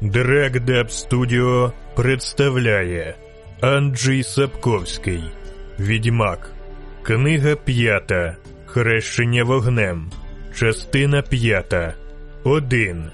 Драгдап Студіо представляє Анджій Сапковський Відьмак. Книга п'ята. Хрещення вогнем. Частина п'ята. Один.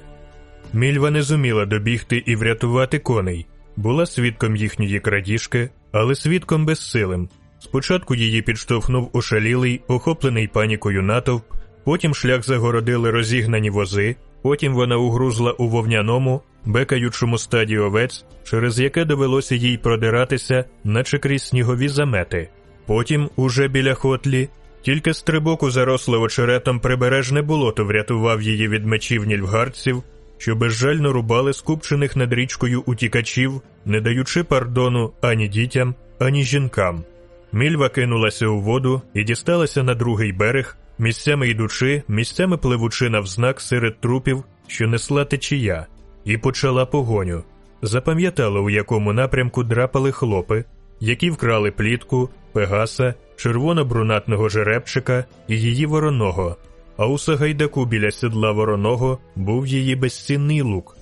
Мільва не зуміла добігти і врятувати коней. Була свідком їхньої крадіжки, але свідком безсилим. Спочатку її підштовхнув ошалілий, охоплений панікою натовп, потім шлях загородили розігнані вози, потім вона угрузла у вовняному, бекаючому стаді овець, через яке довелося їй продиратися, наче крізь снігові замети. Потім, уже біля хотлі, тільки стрибок у заросле очеретом прибережне болото врятував її від мечів нільфгардців, що безжально рубали скупчених над річкою утікачів, не даючи пардону ані дітям, ані жінкам. Мільва кинулася у воду і дісталася на другий берег, місцями йдучи, місцями пливучи навзнак серед трупів, що несла течія, і почала погоню. Запам'ятала, у якому напрямку драпали хлопи, які вкрали плітку, пегаса, червоно-брунатного жеребчика і її вороного. А у Сагайдаку біля сідла вороного був її безцінний лук.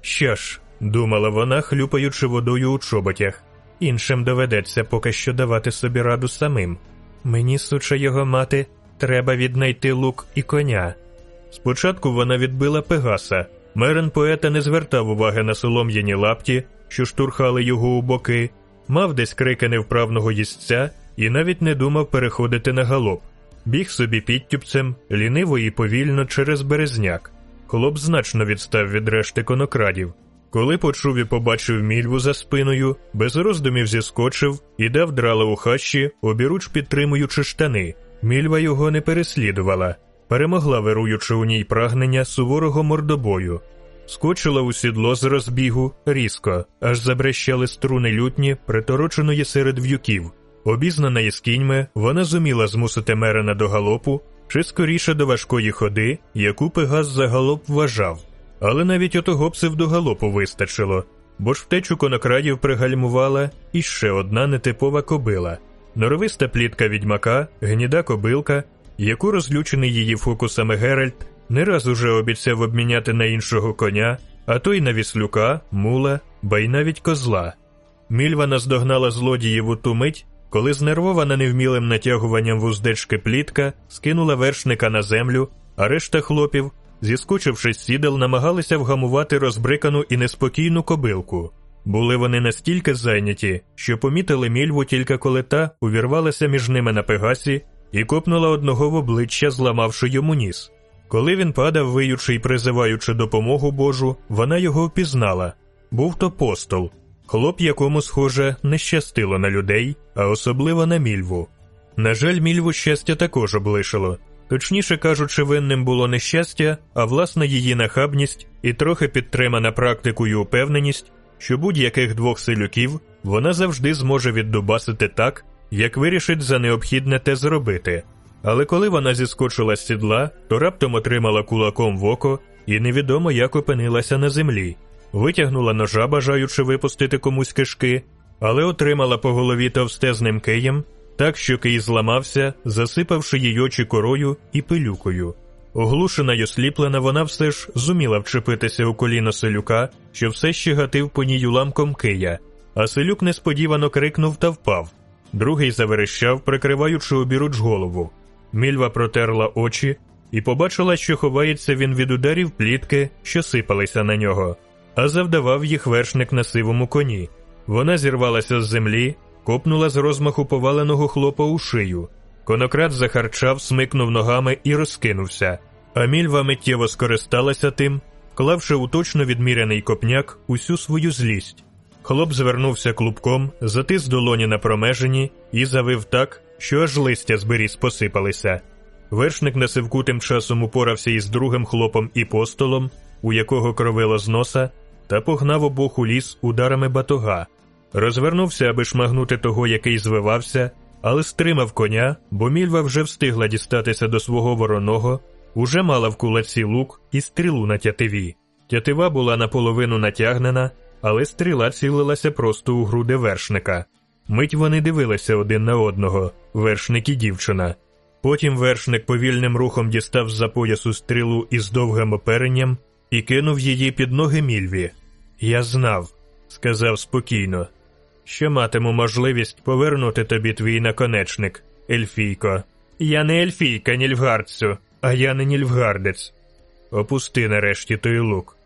Що ж, думала вона, хлюпаючи водою у чоботях, іншим доведеться поки що давати собі раду самим. Мені, суча його мати, треба віднайти лук і коня. Спочатку вона відбила Пегаса. Мерен поета не звертав уваги на солом'яні лапті, що штурхали його у боки, мав десь крики невправного їстця і навіть не думав переходити на галоп. Біг собі підтюпцем, ліниво і повільно через березняк. Хлоп значно відстав від решти конокрадів. Коли почув і побачив мільву за спиною, без роздумів зіскочив і дав драла у хащі, обіруч підтримуючи штани. Мільва його не переслідувала, перемогла, вируючи у ній прагнення суворого мордобою. Скочила у сідло з розбігу різко, аж забрещали струни лютні, притороченої серед в'юків. Обізнана із кіньми, вона зуміла змусити Мерена до галопу, чи скоріше до важкої ходи, яку Пегас за галоп вважав. Але навіть отого псевдогалопу вистачило, бо ж втечу конокрадів пригальмувала іще одна нетипова кобила, норовиста плітка відьмака, гніда кобилка, яку розлючений її фокусами Геральт не раз уже обіцяв обміняти на іншого коня, а то й на віслюка, мула, ба й навіть козла. Мільва наздогнала злодіїв у ту мить, коли знервована невмілим натягуванням вуздечки плітка скинула вершника на землю, а решта хлопів, зіскочивши з сідел, намагалися вгамувати розбрикану і неспокійну кобилку. Були вони настільки зайняті, що помітили мільву тільки коли та увірвалася між ними на пегасі і копнула одного в обличчя, зламавши йому ніс. Коли він падав, виючи й призиваючи допомогу Божу, вона його впізнала. Був то постол, хлоп, якому, схоже, не щастило на людей, а особливо на мільву. На жаль, мільву щастя також облишило. Точніше кажучи, винним було не щастя, а власна її нахабність і трохи підтримана практикою упевненість, що будь-яких двох селюків вона завжди зможе віддубасити так, як вирішить за необхідне те зробити. Але коли вона зіскочила з сідла, то раптом отримала кулаком в око і невідомо як опинилася на землі, витягнула ножа, бажаючи випустити комусь кишки, але отримала по голові товстезним києм, так що кий зламався, засипавши її очі корою і пилюкою. Оглушена й осліплена, вона все ж зуміла вчепитися у коліно селюка, що все ще гатив по ній уламком кия, а селюк несподівано крикнув та впав. Другий заверещав, прикриваючи обіруч голову. Мільва протерла очі і побачила, що ховається він від ударів плітки, що сипалися на нього, а завдавав їх вершник на сивому коні. Вона зірвалася з землі, копнула з розмаху поваленого хлопа у шию. Конократ захарчав, смикнув ногами і розкинувся, а мільва миттєво скористалася тим, вклавши у точно відміряний копняк усю свою злість. Хлоп звернувся клубком, затис долоні на промежені і завив так, що аж листя з беріз посипалися. Вершник на сивку тим часом упорався із другим хлопом і постолом, у якого кровило з носа, та погнав обох у ліс ударами батога. Розвернувся, аби шмагнути того, який звивався, але стримав коня, бо мільва вже встигла дістатися до свого вороного, уже мала в кулаці лук і стрілу на тятиві. Тятива була наполовину натягнена, але стріла цілилася просто у груди вершника. Мить вони дивилися один на одного, вершник і дівчина. Потім вершник повільним рухом дістав з за поясу стрілу із довгим оперенням і кинув її під ноги мільві. Я знав, сказав спокійно, що матиму можливість повернути тобі твій наконечник, Ельфійко. Я не Ельфійка, Нільфгардцю, а я не Нільфгардець. Опусти нарешті той лук.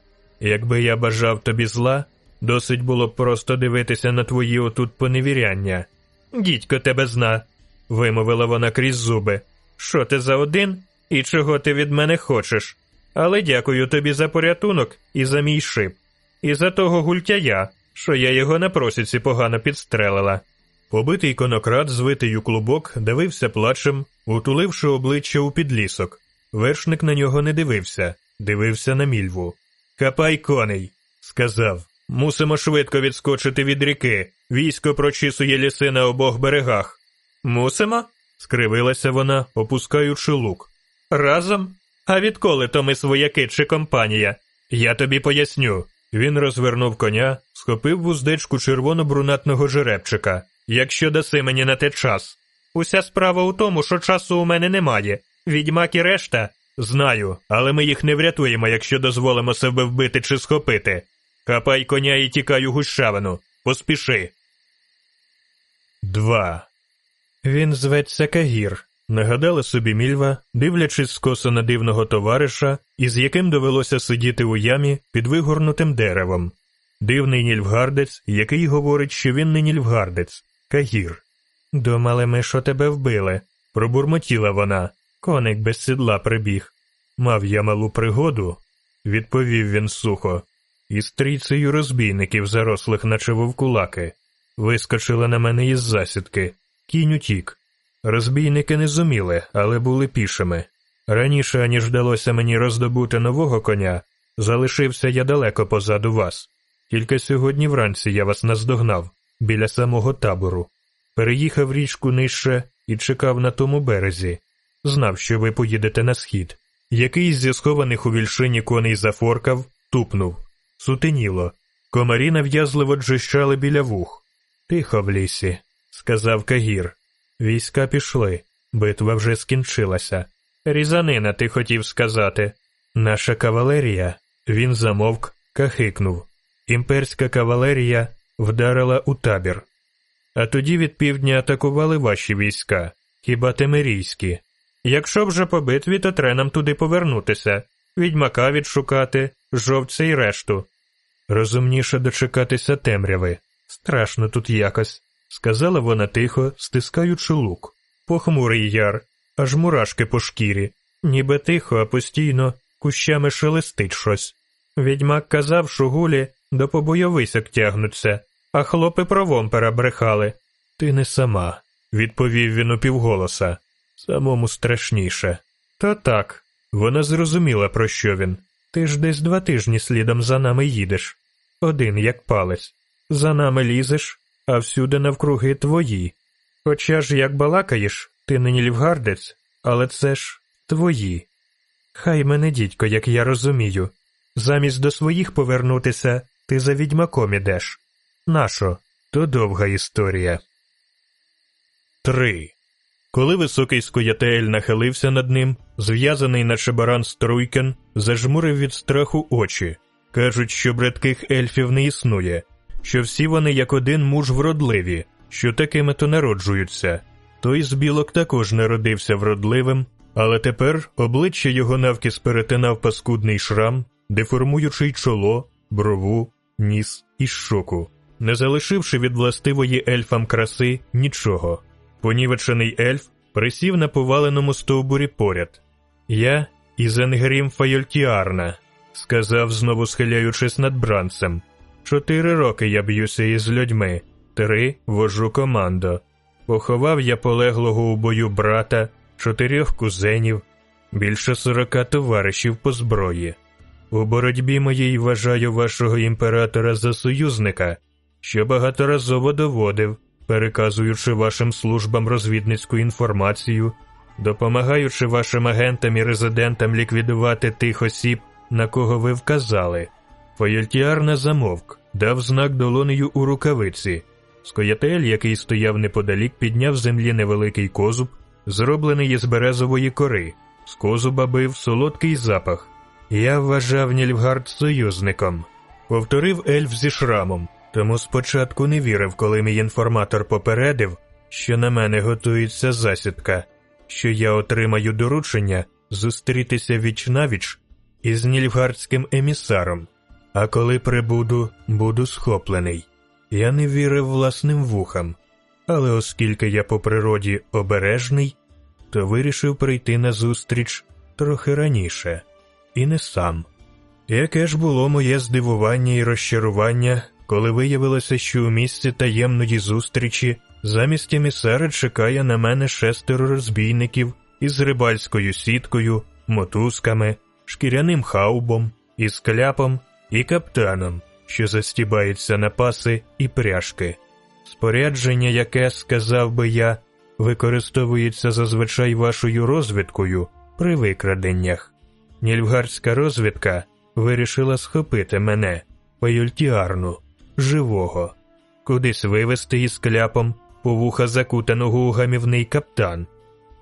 Якби я бажав тобі зла, досить було б просто дивитися на твої отут поневіряння. Дідько тебе зна, вимовила вона крізь зуби. Що ти за один і чого ти від мене хочеш? Але дякую тобі за порятунок і за мій шип, і за того гультяя, що я його на просіці погано підстрелила. Побитий конократ, звитий у клубок, дивився плачем, утуливши обличчя у підлісок. Вершник на нього не дивився, дивився на мільву. Капай коней, сказав. Мусимо швидко відскочити від ріки. Військо прочісує ліси на обох берегах. Мусимо? скривилася вона, опускаючи лук. Разом? А відколи то ми свояки чи компанія? Я тобі поясню. Він розвернув коня, схопив вуздечку червоно-брунатного жеребчика. Якщо даси мені на те час. Уся справа у тому, що часу у мене немає. Відьмак і решта знаю, але ми їх не врятуємо, якщо дозволимо себе вбити чи схопити. Хапай коня і тікай у гущавину. Поспіши. Два. Він зветься Кагір, нагадала собі мільва, дивлячись скосо на дивного товариша, із яким довелося сидіти у ямі під вигорнутим деревом. Дивний нільфгардець, який говорить, що він не нільфгардець, Кагір. Думали ми, що тебе вбили, пробурмотіла вона. Коник без сідла прибіг. Мав я малу пригоду, відповів він сухо, із трійцею розбійників, зарослих, наче вовкулаки. Вискочила на мене із засідки. Кінь утік. Розбійники не зуміли, але були пішими. Раніше, аніж вдалося мені роздобути нового коня, залишився я далеко позаду вас. Тільки сьогодні вранці я вас наздогнав, біля самого табору. Переїхав річку нижче і чекав на тому березі. Знав, що ви поїдете на схід. Якийсь зі схованих у вільшині коней зафоркав, тупнув. Сутеніло. Комарі нав'язливо джищали біля вух. Тихо в лісі, сказав Кагір. Війська пішли, битва вже скінчилася. Різанина, ти хотів сказати. Наша кавалерія. Він замовк, кахикнув. Імперська кавалерія вдарила у табір. А тоді від півдня атакували ваші війська, хіба темерійські. Якщо вже по битві, то треба нам туди повернутися, відьмака відшукати, жовтця й решту. Розумніше дочекатися темряви. Страшно тут якось, сказала вона тихо, стискаючи лук. Похмурий яр, аж мурашки по шкірі, ніби тихо, а постійно кущами шелестить щось. Відьмак казав, що гулі до побойовисок тягнуться, а хлопи про вомпера брехали. Ти не сама, відповів він упівголоса. Самому страшніше. Та так, вона зрозуміла, про що він. Ти ж десь два тижні слідом за нами їдеш. Один, як палець. За нами лізеш, а всюди навкруги твої. Хоча ж як балакаєш, ти нині лівгардець, але це ж твої. Хай мене, дідько, як я розумію. Замість до своїх повернутися, ти за відьмаком ідеш. Нашо, то довга історія. Три. Коли високий скоятель нахилився над ним, зв'язаний на шебаран Струйкен, зажмурив від страху очі. Кажуть, що братких ельфів не існує, що всі вони як один муж вродливі, що такими то народжуються. Той з білок також народився вродливим, але тепер обличчя його навкіс перетинав паскудний шрам, деформуючий чоло, брову, ніс і щоку, не залишивши від властивої ельфам краси нічого. Понівечений ельф присів на поваленому стовбурі поряд. Я Ізенгрім Файольтіарна, сказав, знову схиляючись над бранцем. Чотири роки я б'юся із людьми, три вожу командо. Поховав я полеглого у бою брата, чотирьох кузенів, більше сорока товаришів по зброї. У боротьбі моїй вважаю вашого імператора за союзника, що багаторазово доводив переказуючи вашим службам розвідницьку інформацію, допомагаючи вашим агентам і резидентам ліквідувати тих осіб, на кого ви вказали. Фаойльтіарна замовк, дав знак долонею у рукавиці. Скойа'таель, який стояв неподалік, підняв землі невеликий козуб, зроблений із березової кори. З козуба бив солодкий запах. Я вважав Нільфгард союзником. повторив ельф зі шрамом, тому спочатку не вірив, коли мій інформатор попередив, що на мене готується засідка, що я отримаю доручення зустрітися віч навіч із нільфгардським емісаром, а коли прибуду, буду схоплений. Я не вірив власним вухам, але оскільки я по природі обережний, то вирішив прийти на зустріч трохи раніше, і не сам. Яке ж було моє здивування і розчарування, коли виявилося, що у місці таємної зустрічі замість емісара чекає на мене шестеро розбійників із рибальською сіткою, мотузками, шкіряним хаубом, із кляпом і каптаном, що застібається на паси і пряжки. Спорядження, яке, сказав би я, використовується зазвичай вашою розвідкою при викраденнях. Нільфгардська розвідка вирішила схопити мене, паюльтіарну, живого, кудись вивезти із кляпом по вуха закутаного у гамівний каптан.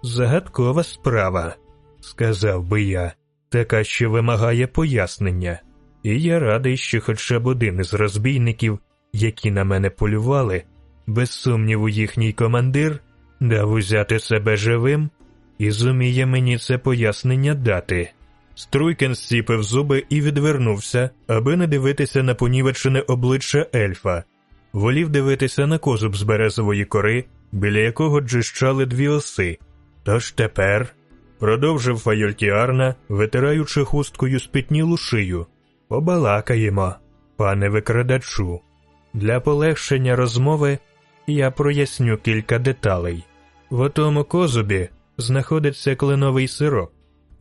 Загадкова справа, сказав би я, така, що вимагає пояснення, і я радий, що хоча б один із розбійників, які на мене полювали, без сумніву, їхній командир дав узяти себе живим і зуміє мені це пояснення дати. Струйкен зціпив зуби і відвернувся, аби не дивитися на понівечене обличчя ельфа, волів дивитися на козуб з березової кори, біля якого дзижчали дві оси. Тож тепер, продовжив Фаойльтіарна, витираючи хусткою спітнілу шию, побалакаємо, пане викрадачу. Для полегшення розмови я проясню кілька деталей. В отому козубі знаходиться кленовий сироп.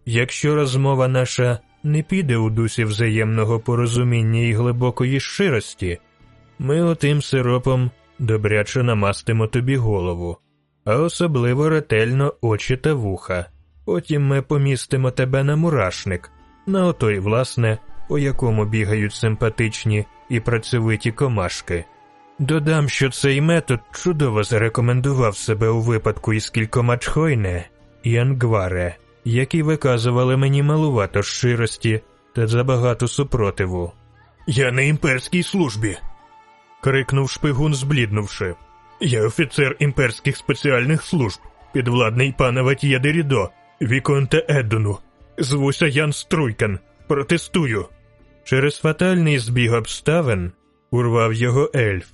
Якщо розмова наша не піде у дусі взаємного порозуміння і глибокої щирості, ми отим сиропом добряче намастимо тобі голову, а особливо ретельно очі та вуха. Потім ми помістимо тебе на мурашник, на отой, власне, по якому бігають симпатичні і працьовиті комашки. Додам, що цей метод чудово зарекомендував себе у випадку із кількома чхойне і ангваре, які виказували мені малувато щирості та забагато супротиву. Я на імперській службі. крикнув шпигун, збліднувши. Я офіцер імперських спеціальних служб, підвладний пана Ваттьє де Рідо, віконта Еддону. Звуся Ян Струйкен. Протестую. Через фатальний збіг обставин урвав його ельф.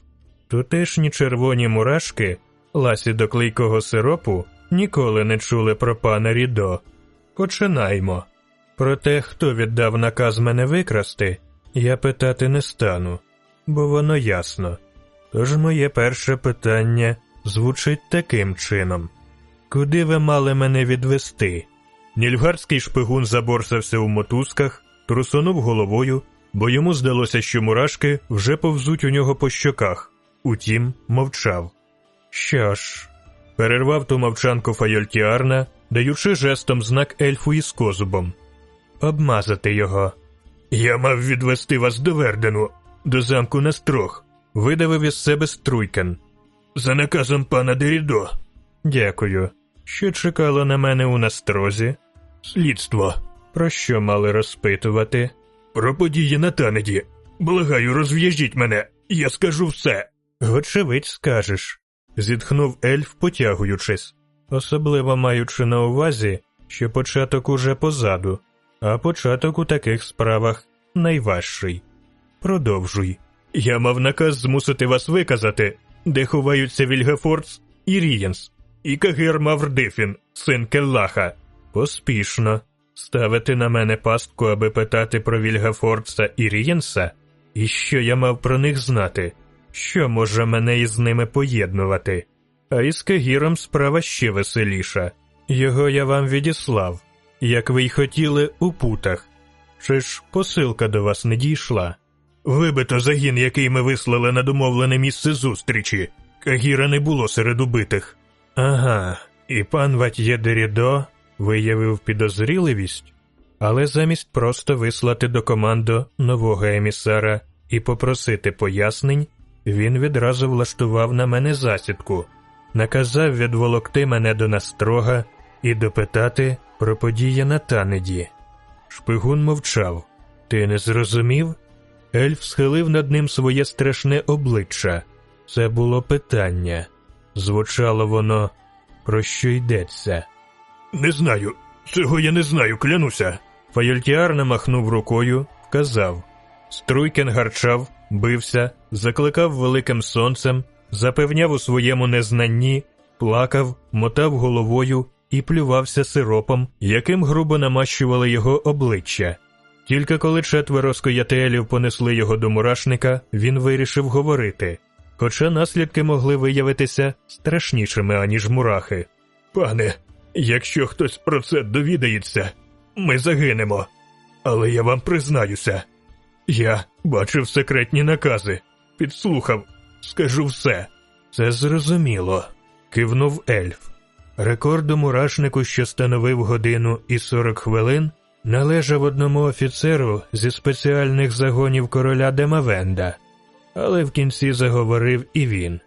Тутешні червоні мурашки, ласі до клейкого сиропу, ніколи не чули про пана Рідо. Починаймо. Про те, хто віддав наказ мене викрасти, я питати не стану, бо воно ясно. Тож моє перше питання звучить таким чином: Куди ви мали мене відвести? Нільфгарський шпигун заборсався у мотузках, трусонув головою, бо йому здалося, що мурашки вже повзуть у нього по щоках. Утім, мовчав. Що ж, перервав ту мовчанку Файольтіарна, даючи жестом знак ельфу із козубом. Обмазати його. Я мав відвести вас до Вердену, до замку Настрог, видавив із себе струйкен. За наказом пана Дерідо. Дякую. Що чекало на мене у настрозі? Слідство. Про що мали розпитувати? Про події на танеді. Благаю, розв'яжіть мене, я скажу все. Вочевидь, скажеш, зітхнув ельф, потягуючись, особливо маючи на увазі, що початок уже позаду, а початок у таких справах найважчий. Продовжуй. Я мав наказ змусити вас виказати, де ховаються Вільгефордс і Рієнс, і Кагир Маврдифін, син Келлаха. Поспішно ставити на мене пастку, аби питати про Вільгафордса і Рієнса, і що я мав про них знати, що може мене із ними поєднувати. А із Кагіром справа ще веселіша. Його я вам відіслав, як ви й хотіли у путах. Чи ж посилка до вас не дійшла? Вибито загін, який ми вислали на домовлене місце зустрічі. Кагіра не було серед убитих. Ага, і пан Ватьє Дерідо виявив підозріливість, але замість просто вислати до команду нового емісара і попросити пояснень, він відразу влаштував на мене засідку, наказав відволокти мене до настрога і допитати про події на танеді. Шпигун мовчав. Ти не зрозумів? Ельф схилив над ним своє страшне обличчя. Це було питання. Звучало воно, про що йдеться. Не знаю, цього я не знаю, клянуся. Фаойльтіарна махнув рукою, вказав. Струйкен гарчав, бився, закликав великим сонцем, запевняв у своєму незнанні, плакав, мотав головою і плювався сиропом, яким грубо намащували його обличчя. Тільки коли четверо скоятелів понесли його до мурашника, він вирішив говорити, хоча наслідки могли виявитися страшнішими, аніж мурахи. Пане, якщо хтось про це довідається, ми загинемо. Але я вам признаюся. Я бачив секретні накази, підслухав, скажу все. Це зрозуміло, кивнув ельф. Рекорд у мурашнику, що становив годину і 40 хвилин, належав одному офіцеру зі спеціальних загонів короля Демавенда, але в кінці заговорив і він.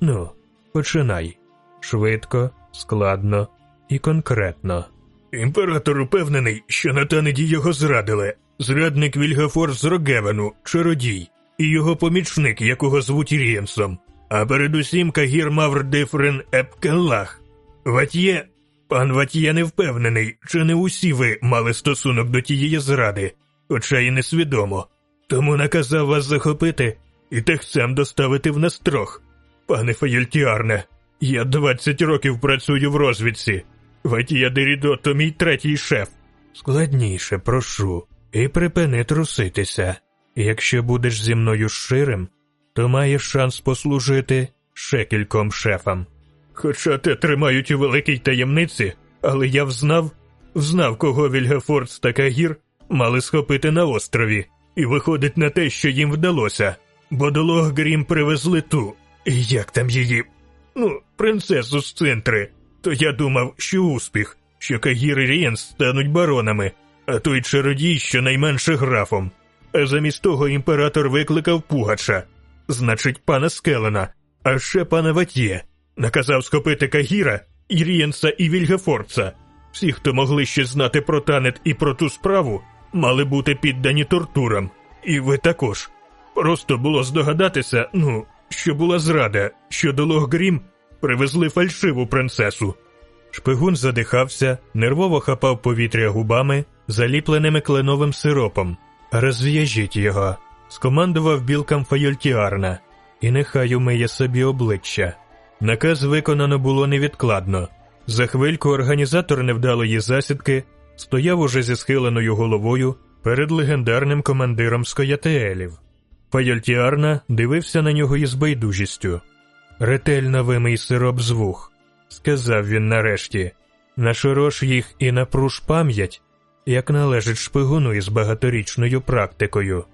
Ну, починай швидко, складно і конкретно. Імператор упевнений, що на Танеді його зрадили. Зрадник Вільгафор з Рогевену, чародій, і його помічник, якого звуть Рієнсом, а передусім Кагір Мавр Дифрен Епкеллах. Ватьє, пан Ватьє не впевнений, чи не усі ви мали стосунок до тієї зради, хоча й несвідомо. Тому наказав вас захопити і техцем доставити в настрох. Пане Фаєльтіарне, я 20 років працюю в розвідці. Ватія Дерідо то мій третій шеф. Складніше, прошу, і припини труситися. Якщо будеш зі мною щирим, то маєш шанс послужити ще кільком шефам. Хоча те тримають у великій таємниці, але я взнав, взнав, кого Вільгефордс та Кагір мали схопити на острові, і виходить на те, що їм вдалося, бо до Лохгрім привезли ту, як там її, ну, принцесу з центри. То я думав, що успіх, що Кагір і Рієнс стануть баронами, а той чародій щонайменше графом. А замість того імператор викликав Пугача, значить, пана Скелена, а ще пана Ватьє. Наказав схопити Кагіра, Ірієнса і Вільгефорца. Всі, хто могли ще знати про танет і про ту справу, мали бути піддані тортурам. І ви також. Просто було здогадатися, ну, що була зрада, що до Лохгрім привезли фальшиву принцесу. Шпигун задихався, нервово хапав повітря губами, заліпленими кленовим сиропом. Розв'яжіть його, скомандував білкам Файольтіарна, і нехай умиє собі обличчя. Наказ виконано було невідкладно. За хвильку організатор невдалої засідки стояв уже зі схиленою головою перед легендарним командиром Скоятеелів. Файольтіарна дивився на нього із байдужістю. Ретельно вимий сироп з вух, сказав він нарешті. Нашорош їх і напруж пам'ять, як належить шпигуну із багаторічною практикою.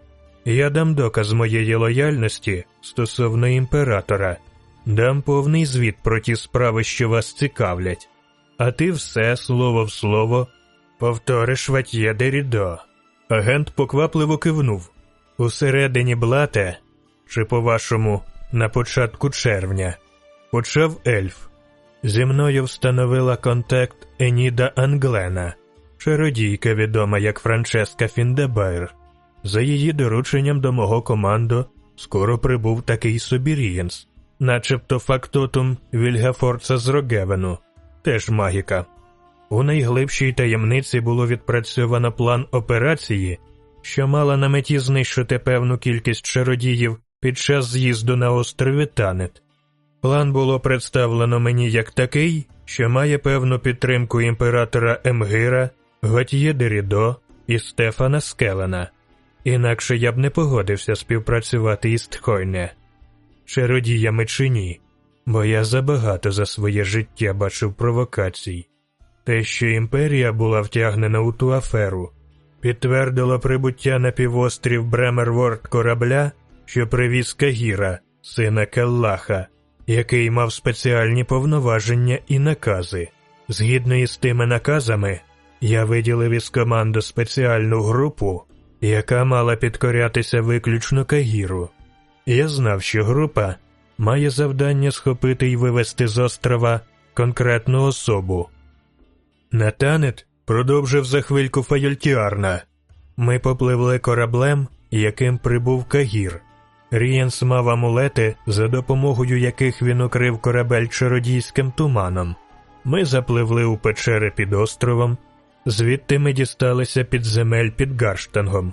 Я дам доказ моєї лояльності стосовно імператора. Дам повний звіт про ті справи, що вас цікавлять, а ти все слово в слово повториш ватьє Дерідо. Агент поквапливо кивнув. Усередині блате, чи, по-вашому, на початку червня, почав ельф. Зі мною встановила контакт Еніда Англена, чародійка відома як Франческа Фіндебайр. За її дорученням до мого команду скоро прибув такий собі Рієнс начебто фактотум Вільгафорца з Рогевену, теж магіка. У найглибшій таємниці було відпрацьовано план операції, що мала на меті знищити певну кількість чародіїв під час з'їзду на острові Танет. План було представлено мені як такий, що має певну підтримку імператора Емгира, Готьє Дерідо і Стефана Скелена, інакше я б не погодився співпрацювати із Тхойне чародіями чи ні, бо я забагато за своє життя бачив провокацій. Те, що імперія була втягнена у ту аферу, підтвердило прибуття на півострів Бремерворд корабля, що привіз Кагіра, сина Келлаха, який мав спеціальні повноваження і накази. Згідно із тими наказами, я виділив із команду спеціальну групу, яка мала підкорятися виключно Кагіру. Я знав, що група має завдання схопити і вивести з острова конкретну особу. Натанет продовжив за хвильку Файольтіарна. Ми попливли кораблем яким прибув Кагір. Рієнс мав амулети, за допомогою яких він укрив корабель чародійським туманом. Ми запливли у печери під островом, звідти ми дісталися під земель під Гарштангом.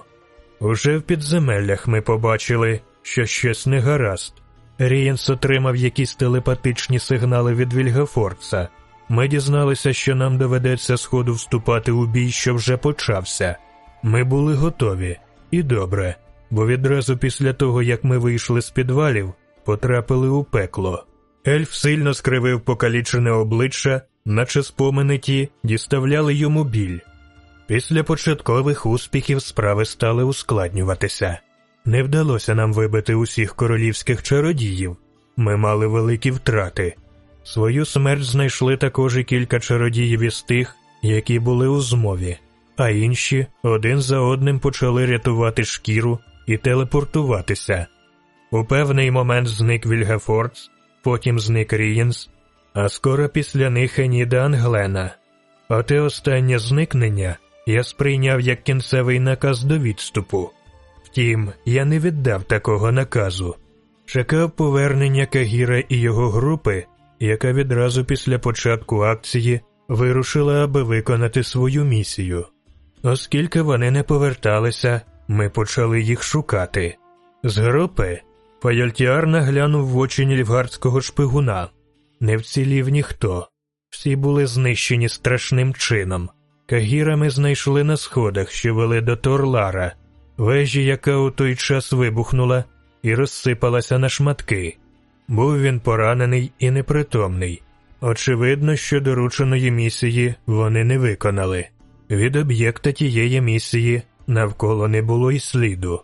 Уже в підземеллях ми побачили, що щось не гаразд. Рієнс отримав якісь телепатичні сигнали від Вільгафорца. Ми дізналися, що нам доведеться сходу вступати у бій, що вже почався. Ми були готові, і добре, бо відразу після того, як ми вийшли з підвалів, потрапили у пекло. Ельф сильно скривив покалічене обличчя, наче спомини ті діставляли йому біль. Після початкових успіхів справи стали ускладнюватися. Не вдалося нам вибити усіх королівських чародіїв. Ми мали великі втрати. Свою смерть знайшли також і кілька чародіїв із тих, які були у змові, а інші один за одним почали рятувати шкіру і телепортуватися. У певний момент зник Вільгафордс, потім зник Рієнс, а скоро після них Еніда Англена. Оте останнє зникнення я сприйняв як кінцевий наказ до відступу. Втім, я не віддав такого наказу, чекав повернення Кагіра і його групи, яка відразу після початку акції вирушила, аби виконати свою місію. Оскільки вони не поверталися, ми почали їх шукати. З групи Фаоільтіарни глянув в очі нільфгардського шпигуна. Не вцілів ніхто, всі були знищені страшним чином. Кагіра ми знайшли на сходах, що вели до Торлара, вежі, яка у той час вибухнула і розсипалася на шматки. Був він поранений і непритомний. Очевидно, що дорученої місії вони не виконали. Від об'єкта тієї місії навколо не було й сліду,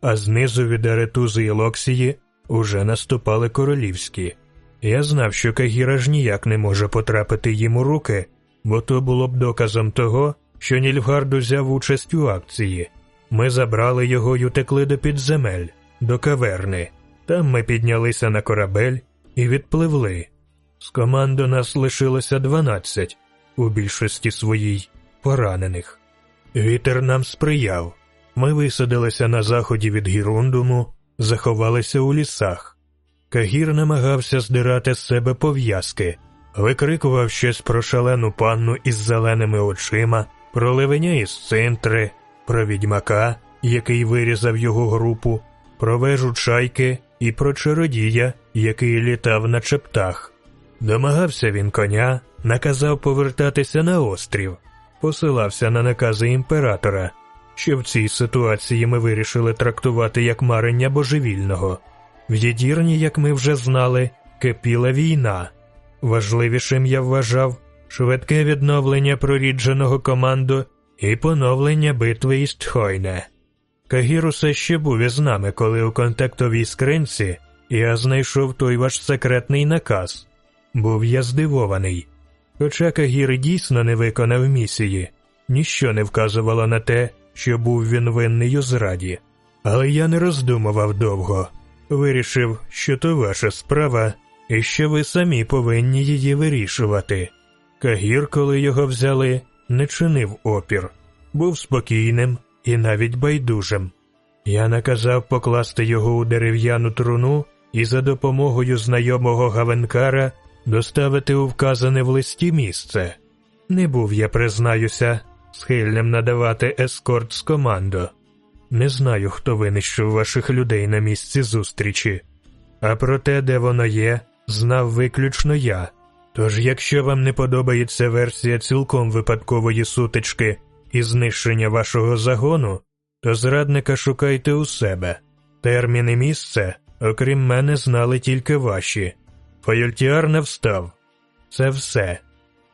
а знизу від аретузи і локсії уже наступали королівські. Я знав, що Кагіра ж ніяк не може потрапити їм у руки, бо то було б доказом того, що Нільфгард узяв участь у акції. Ми забрали його й утекли до підземель, до каверни. Там ми піднялися на корабель і відпливли. З команди нас лишилося дванадцять, у більшості своїй поранених. Вітер нам сприяв. Ми висадилися на заході від Гірундуму, заховалися у лісах. Кагір намагався здирати з себе пов'язки, викрикував щось про шалену панну із зеленими очима, про ливеня із центри, про відьмака, який вирізав його групу, про вежу чайки і про чародія, який літав на чептах. Домагався він коня, наказав повертатися на острів, посилався на накази імператора, що в цій ситуації ми вирішили трактувати як марення божевільного. В Єдірні, як ми вже знали, кипіла війна. Важливішим я вважав швидке відновлення прорідженого команду і поновлення битви із Тхойне. Кагір усе ще був із нами, коли у контактовій скринці я знайшов той ваш секретний наказ. Був я здивований. Хоча Кагір дійсно не виконав місії, ніщо не вказувало на те, що був він винний у зраді. Але я не роздумував довго, вирішив, що то ваша справа і що ви самі повинні її вирішувати. Кагір, коли його взяли, не чинив опір, був спокійним і навіть байдужим. Я наказав покласти його у дерев'яну труну і за допомогою знайомого гавенкара доставити у вказане в листі місце. Не був я, признаюся, схильним надавати ескорт з командо. Не знаю, хто винищив ваших людей на місці зустрічі, а проте, де воно є, знав виключно я. Тож, якщо вам не подобається версія цілком випадкової сутички і знищення вашого загону, то зрадника шукайте у себе. Термін і місце, окрім мене, знали тільки ваші. Фаоільтіарна встав. Це все.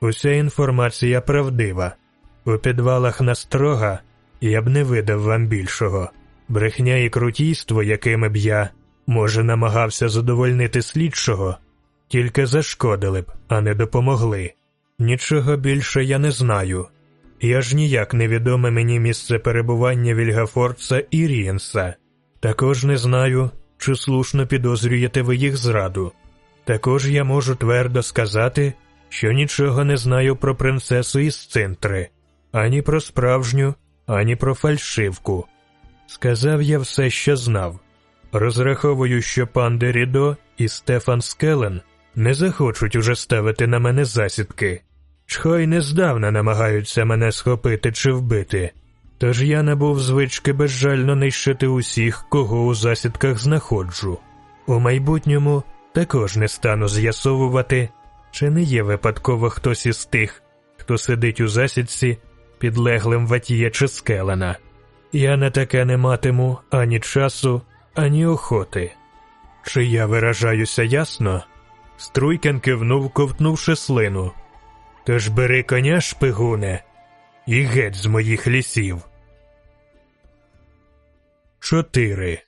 Уся інформація правдива. У підвалах настрога я б не видав вам більшого. Брехня і крутійство, якими б я, може, намагався задовольнити слідчого, тільки зашкодили б, а не допомогли. Нічого більше я не знаю. Я ж ніяк не відоме мені місце перебування Вільгафорца і Рієнса. Також не знаю, чи слушно підозрюєте ви їх зраду. Також я можу твердо сказати, що нічого не знаю про принцесу із центри, ані про справжню, ані про фальшивку. Сказав я все, що знав. Розраховую, що пан Дерідо і Стефан Скелен не захочуть уже ставити на мене засідки. Чхой нездавна намагаються мене схопити чи вбити. Тож я набув звички безжально нищити усіх, кого у засідках знаходжу. У майбутньому також не стану з'ясовувати, чи не є випадково хтось із тих, хто сидить у засідці підлеглим Ватія чи Скелена. Я на таке не матиму ані часу, ані охоти. Чи я виражаюся ясно? Струйкен кивнув, ковтнувши слину. Тож бери коня, шпигуне, і геть з моїх лісів. Чотири.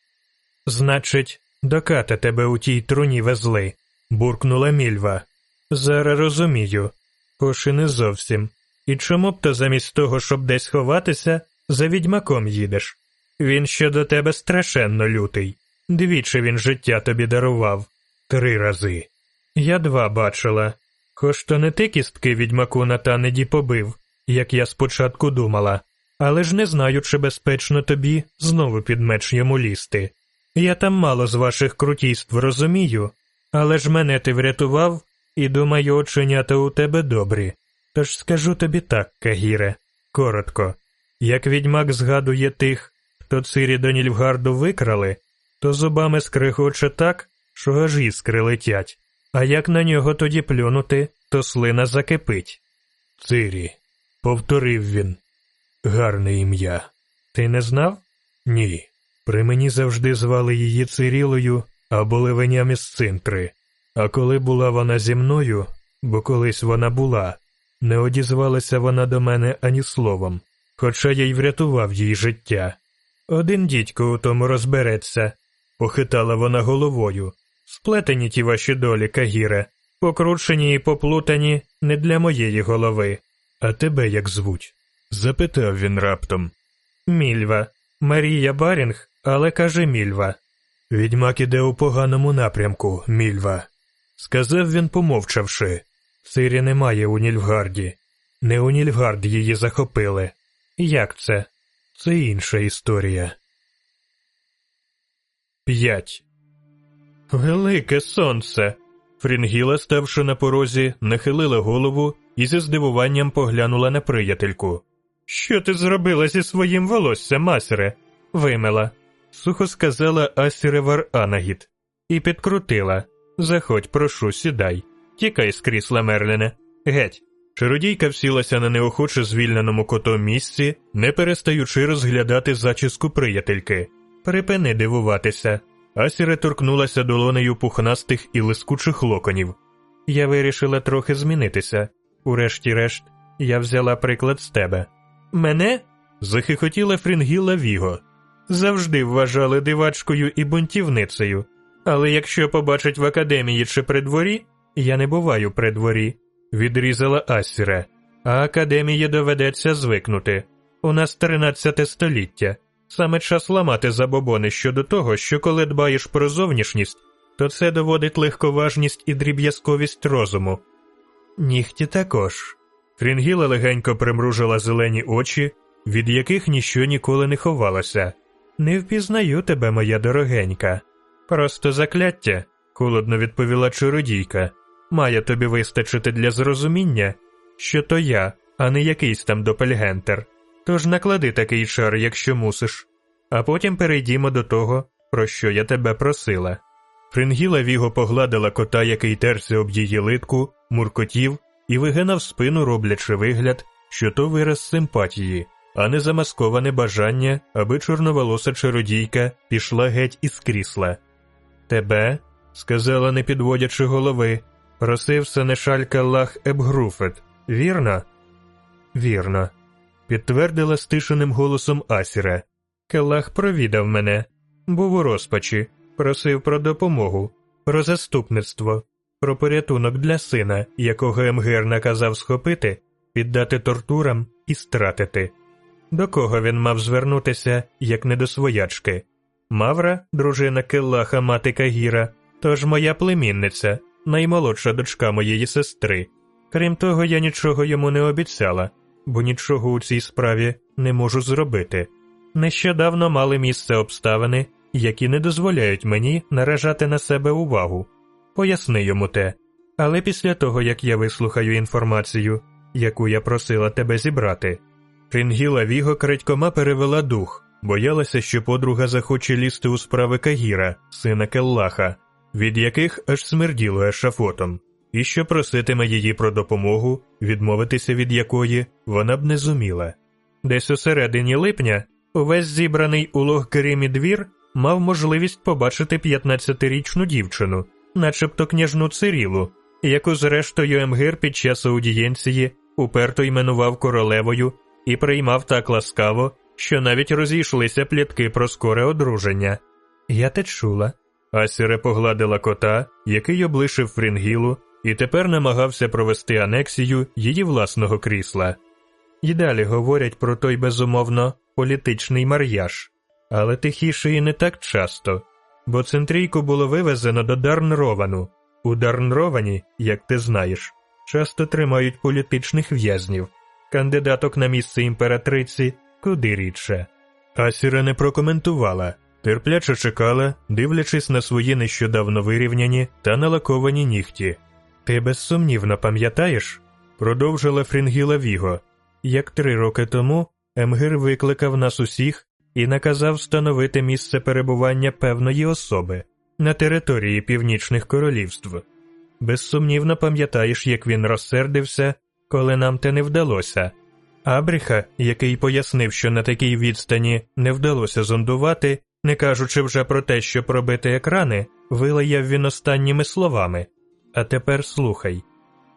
Значить, до ката тебе у тій труні везли, буркнула мільва. Зараз розумію, хоч і не зовсім. І чому б то замість того, щоб десь ховатися, за відьмаком їдеш? Він ще до тебе страшенно лютий. Двічі він життя тобі дарував три рази. Я два бачила. Хоч то не ти кістки відьмаку на танеді побив, як я спочатку думала, але ж не знаю, чи безпечно тобі знову під меч йому лізти. Я там мало з ваших крутійств розумію, але ж мене ти врятував, і думаю, оченята у тебе добрі. Тож скажу тобі так, Кагіре, коротко, як відьмак згадує тих, хто цирі до Нільфгарду викрали, то зубами скригоче так, що аж іскри летять, а як на нього тоді плюнути, то слина закипить. Цирі, повторив він. Гарне ім'я. Ти не знав? Ні. При мені завжди звали її Цирілою або ливеням із цинтри. А коли була вона зі мною, бо колись вона була, не одізвалася вона до мене ані словом, хоча я й врятував їй життя. Один дідько у тому розбереться, похитала вона головою. Сплетені ті ваші долі, Кагіре, покручені і поплутані не для моєї голови. А тебе як звуть? запитав він раптом. Мільва, Марія Барінг, але каже Мільва. Відьмак іде у поганому напрямку, Мільва, сказав він, помовчавши. Цирі немає у Нільфгарді. Не у Нільфгард її захопили. Як це? Це інша історія. П'ять. Велике сонце. Фрінгіла, ставши на порозі, нахилила голову і зі здивуванням поглянула на приятельку. Що ти зробила зі своїм волоссям, масере? Вимила, сухо сказала Асіревар Анагіт. І підкрутила. Заходь, прошу, сідай. Тікай з крісла Мерліне. Геть. Чародійка всілася на неохоче звільненому котом місці, не перестаючи розглядати зачіску приятельки. Припини дивуватися. Асіре торкнулася долонею пухнастих і лискучих локонів. Я вирішила трохи змінитися. Урешті-решт, я взяла приклад з тебе. Мене? захихотіла Фрінгіла Віго. Завжди вважали дивачкою і бунтівницею. Але якщо побачать в академії чи при дворі, я не буваю при дворі, відрізала Асіре, а академії доведеться звикнути. У нас тринадцяте століття. Саме час ламати забобони щодо того, що коли дбаєш про зовнішність, то це доводить легковажність і дріб'язковість розуму. Нігті також. Фрінгіла легенько примружила зелені очі, від яких ніщо ніколи не ховалося. Не впізнаю тебе, моя дорогенька. Просто закляття, холодно відповіла чародійка. Має тобі вистачити для зрозуміння, що то я, а не якийсь там допельгентер. Тож наклади такий шар, якщо мусиш, а потім перейдімо до того, про що я тебе просила. Фрингіла Віго погладила кота, який терся об її литку, муркотів і вигинав спину, роблячи вигляд, що то вираз симпатії, а не замасковане бажання, аби чорноволоса чародійка пішла геть із крісла. Тебе, сказала, не підводячи голови, просив сенешалька Лах Ебгруфет, вірно? Вірно підтвердила стишеним голосом Асіра. Келах провідав мене, був у розпачі, просив про допомогу, про заступництво, про порятунок для сина, якого Емгер наказав схопити, піддати тортурам і стратити. До кого він мав звернутися, як не до своячки? Мавра, дружина Келлаха мати Кагіра, тож моя племінниця, наймолодша дочка моєї сестри. Крім того, я нічого йому не обіцяла, бо нічого у цій справі не можу зробити. Нещодавно мали місце обставини, які не дозволяють мені наражати на себе увагу. Поясни йому те. Але після того, як я вислухаю інформацію, яку я просила тебе зібрати, Фінгіла Віго крадькома перевела дух, боялася, що подруга захоче лізти у справи Кагіра, сина Келлаха, від яких аж смерділо ешафотом, і що проситиме її про допомогу, відмовитися від якої вона б не зуміла. Десь у середині липня увесь зібраний у Лохгримі двір мав можливість побачити 15-річну дівчину, начебто княжну Цирілу, яку зрештою Емгир під час аудієнції уперто іменував королевою і приймав так ласкаво, що навіть розійшлися плітки про скоре одруження. Я те чула. Асіре погладила кота, який облишив Фрінгілу, і тепер намагався провести анексію її власного крісла. І далі говорять про той безумовно політичний мар'яж, але тихіше і не так часто, бо центрійку було вивезено до Дарнровану. У Дарнровані, як ти знаєш, часто тримають політичних в'язнів, кандидаток на місце імператриці куди рідше. Асіра не прокоментувала, терпляче чекала, дивлячись на свої нещодавно вирівняні та налаковані нігті. Ти безсумнівно пам'ятаєш? продовжила Фрінгіла Віго, як три роки тому Емгир викликав нас усіх і наказав встановити місце перебування певної особи на території північних королівств. Безсумнівно пам'ятаєш, як він розсердився, коли нам те не вдалося. Абріха, який пояснив, що на такій відстані не вдалося зондувати, не кажучи вже про те, що пробити екрани, вилаяв він останніми словами. А тепер слухай.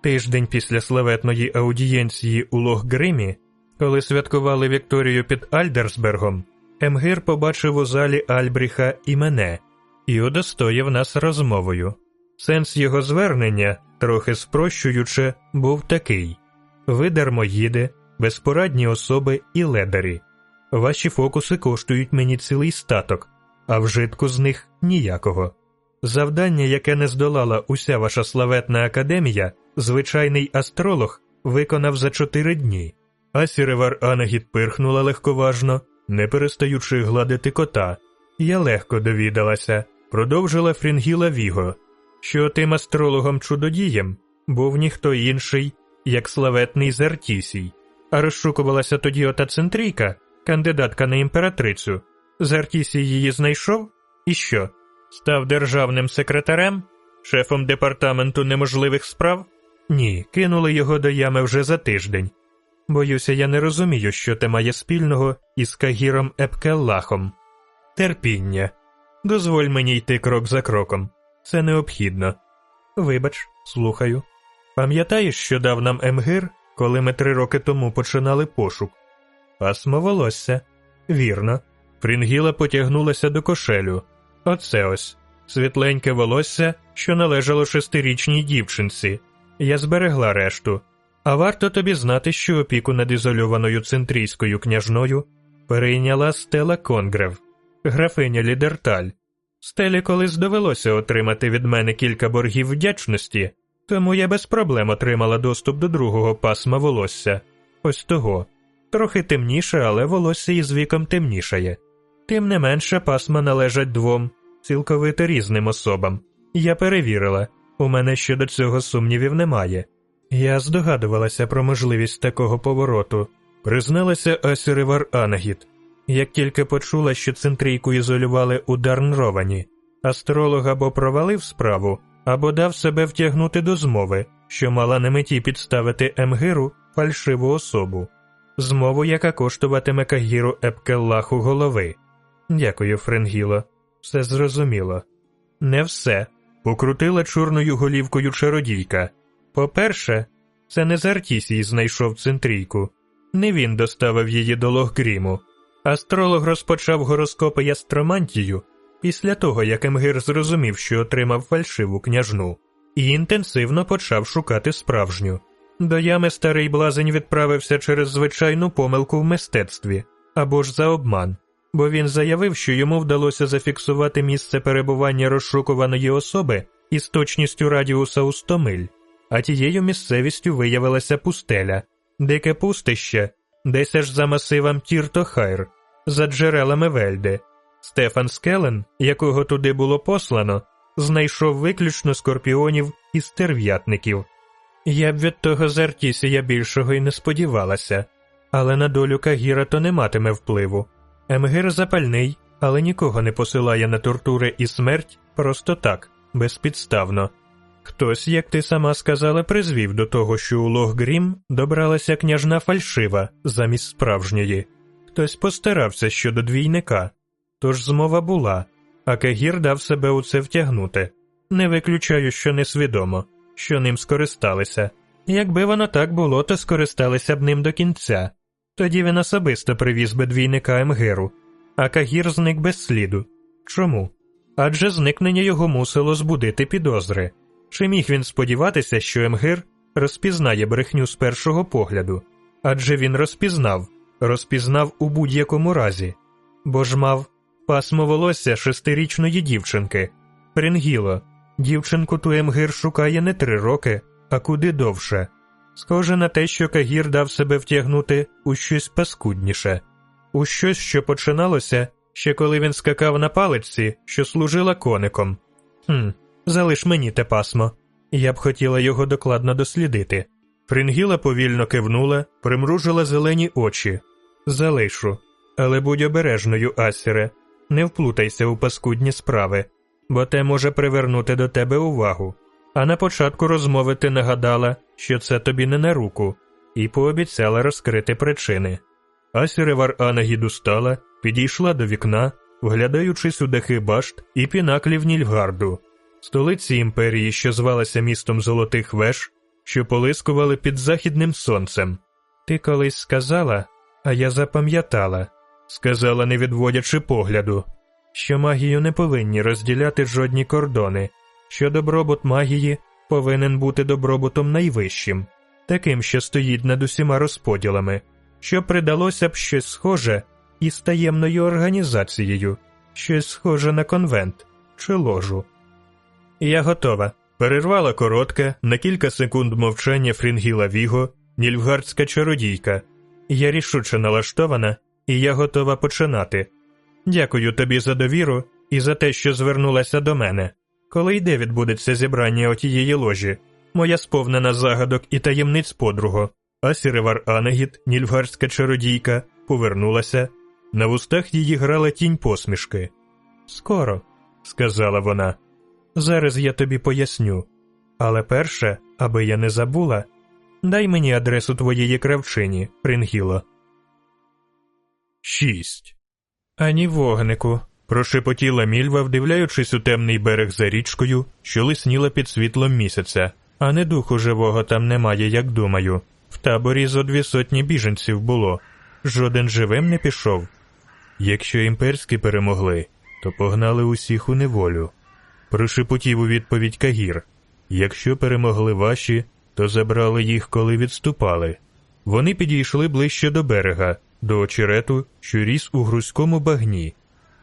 Тиждень після славетної аудієнції у Лохгримі, коли святкували Вікторію під Альдерсбергом, Емгир побачив у залі Альбріха і мене і удостоїв нас розмовою. Сенс його звернення, трохи спрощуючи, був такий: ви дармоїди, безпорадні особи і ледарі. Ваші фокуси коштують мені цілий статок, а вжитку з них ніякого. Завдання, яке не здолала уся ваша славетна академія, звичайний астролог виконав за чотири дні. Асіревар Анагіт пирхнула легковажно, не перестаючи гладити кота. Я легко довідалася, продовжила Фрінгіла Віго, що тим астрологом чудодієм був ніхто інший, як славетний Зартісій, а розшукувалася тоді ота центрійка, кандидатка на імператрицю. Зартісій її знайшов? І що? Став державним секретарем, шефом департаменту неможливих справ? Ні, кинули його до ями вже за тиждень. Боюся, я не розумію, що те має спільного із Кагіром Епкеллахом. Терпіння. Дозволь мені йти крок за кроком. Це необхідно. Вибач, слухаю. Пам'ятаєш, що дав нам Емгир, коли ми три роки тому починали пошук? Пасмо волосся. Вірно. Фрінгіла потягнулася до кошелю. Оце ось світленьке волосся, що належало шестирічній дівчинці. Я зберегла решту. А варто тобі знати, що опіку над ізольованою центрійською княжною перейняла Стела Конгрев, графиня Лідерталь. Стелі колись довелося отримати від мене кілька боргів вдячності, тому я без проблем отримала доступ до другого пасма волосся. Ось того. Трохи темніше, але волосся із віком темнішає. Тим не менше пасма належать двом, цілковито різним особам. Я перевірила, у мене щодо цього сумнівів немає. Я здогадувалася про можливість такого повороту, призналася Асіривар Анагіт. Як тільки почула, що центрійку ізолювали у Дарнровані, астролог або провалив справу, або дав себе втягнути до змови, що мала на меті підставити Емгиру фальшиву особу, змову, яка коштуватиме Кагіру Епкеллаху голови. Дякую, Френгіло, все зрозуміло. Не все. Покрутила чорною голівкою чародійка. По-перше, це не Зартісій знайшов центрійку, не він доставив її до Лохгріму. Астролог розпочав гороскопи ястромантію після того, як Емгир зрозумів, що отримав фальшиву княжну, і інтенсивно почав шукати справжню. До ями старий блазень відправився через звичайну помилку в мистецтві або ж за обман, бо він заявив, що йому вдалося зафіксувати місце перебування розшукуваної особи із точністю радіуса у 100 миль, а тією місцевістю виявилася пустеля, дике пустище, десь аж за масивом Тіртохайр. за джерелами Вельди. Стефан Скелен, якого туди було послано, знайшов виключно скорпіонів і стерв'ятників. Я б від того Зартісія більшого й не сподівалася, але на долю Кагіра то не матиме впливу. Емгир запальний, але нікого не посилає на тортури і смерть просто так, безпідставно. Хтось, як ти сама сказала, призвів до того, що у Лохгрім добралася княжна фальшива замість справжньої. Хтось постарався щодо двійника. Тож змова була, а Кагір дав себе у це втягнути. Не виключаю, що несвідомо, що ним скористалися. Якби воно так було, то скористалися б ним до кінця. Тоді він особисто привіз би двійника Емгиру, а Кагір зник без сліду. Чому? Адже зникнення його мусило збудити підозри. Чи міг він сподіватися, що Емгир розпізнає брехню з першого погляду? Адже він розпізнав, розпізнав у будь-якому разі, бо ж мав пасмо волосся шестирічної дівчинки. Прингіло, дівчинку ту Емгир шукає не три роки, а куди довше. Схоже на те, що Кагір дав себе втягнути у щось паскудніше, у щось, що починалося ще коли він скакав на паличці, що служила коником. Хм, залиш мені те пасмо. Я б хотіла його докладно дослідити. Фрінгіла повільно кивнула, примружила зелені очі. Залишу. Але будь обережною, Асіре, не вплутайся у паскудні справи, бо те може привернути до тебе увагу. А на початку розмови ти нагадала, що це тобі не на руку, і пообіцяла розкрити причини. Асіревар Анагід устала, підійшла до вікна, вглядаючись у дахи башт і пінаклів Нільфгарду, столиці імперії, що звалася містом золотих веж, що полискували під західним сонцем. Ти колись сказала, а я запам'ятала, сказала, не відводячи погляду, що магію не повинні розділяти жодні кордони, що добробут магії повинен бути добробутом найвищим, таким, що стоїть над усіма розподілами, що придалося б щось схоже із таємною організацією, щось схоже на конвент чи ложу. Я готова. Перервала коротке, на кілька секунд мовчання Фрінгіла Віго, нільфгардська чародійка. Я рішуче налаштована, і я готова починати. Дякую тобі за довіру і за те, що звернулася до мене. Коли йде відбудеться зібрання отієї ложі, моя сповнена загадок і таємниць подруго, а Сіревар Анагіт, нільфгарська чародійка, повернулася. На вустах її грала тінь посмішки. Скоро, сказала вона. Зараз я тобі поясню. Але перше, аби я не забула, дай мені адресу твоєї кравчині, Прингіло. Шість. Ані вогнику. Прошепотіла мільва, вдивляючись у темний берег за річкою, що лисніла під світлом місяця, а не духу живого там немає, як думаю. В таборі зо дві сотні біженців було. Жоден живим не пішов. Якщо імперські перемогли, то погнали усіх у неволю. Прошепотів у відповідь Кагір. Якщо перемогли ваші, то забрали їх, коли відступали. Вони підійшли ближче до берега, до очерету, що ріс у грузькому багні.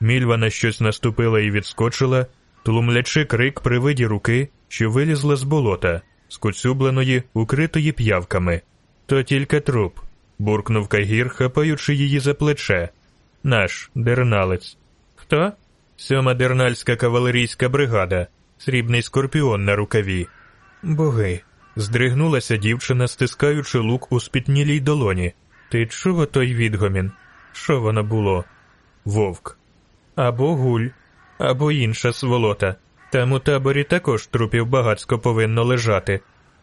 Мільва на щось наступила і відскочила, тлумлячи крик при виді руки, що вилізла з болота, скоцюбленої, укритої п'явками. То тільки труп, буркнув Кагір, хапаючи її за плече. Наш дерналець. Хто? Сьома дернальська кавалерійська бригада, срібний скорпіон на рукаві. Боги. Здригнулася дівчина, стискаючи лук у спітнілій долоні. Ти чув той відгомін? Що воно було? Вовк. Або гуль, або інша сволота. Там у таборі також трупів багацько повинно лежати.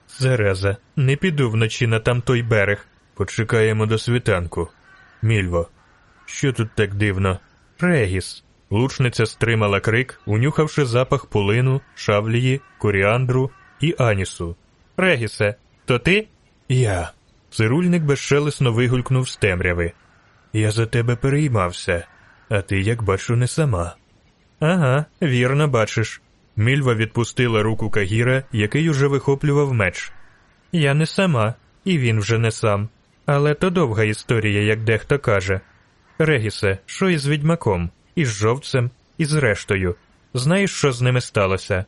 Зареза, не піду вночі на там той берег. Почекаємо до світанку. Мільво. Що тут так дивно? Регіс. Лучниця стримала крик, унюхавши запах полину, шавлії, коріандру і анісу. Регісе, то ти? Я. Цирульник безшелесно вигулькнув з темряви. Я за тебе переймався, а ти, як бачу, не сама. Ага, вірно бачиш. Мільва відпустила руку Кагіра, який уже вихоплював меч. Я не сама, і він вже не сам. Але то довга історія, як дехто каже. Регісе, що із відьмаком, із жовцем, і з рештою. Знаєш, що з ними сталося?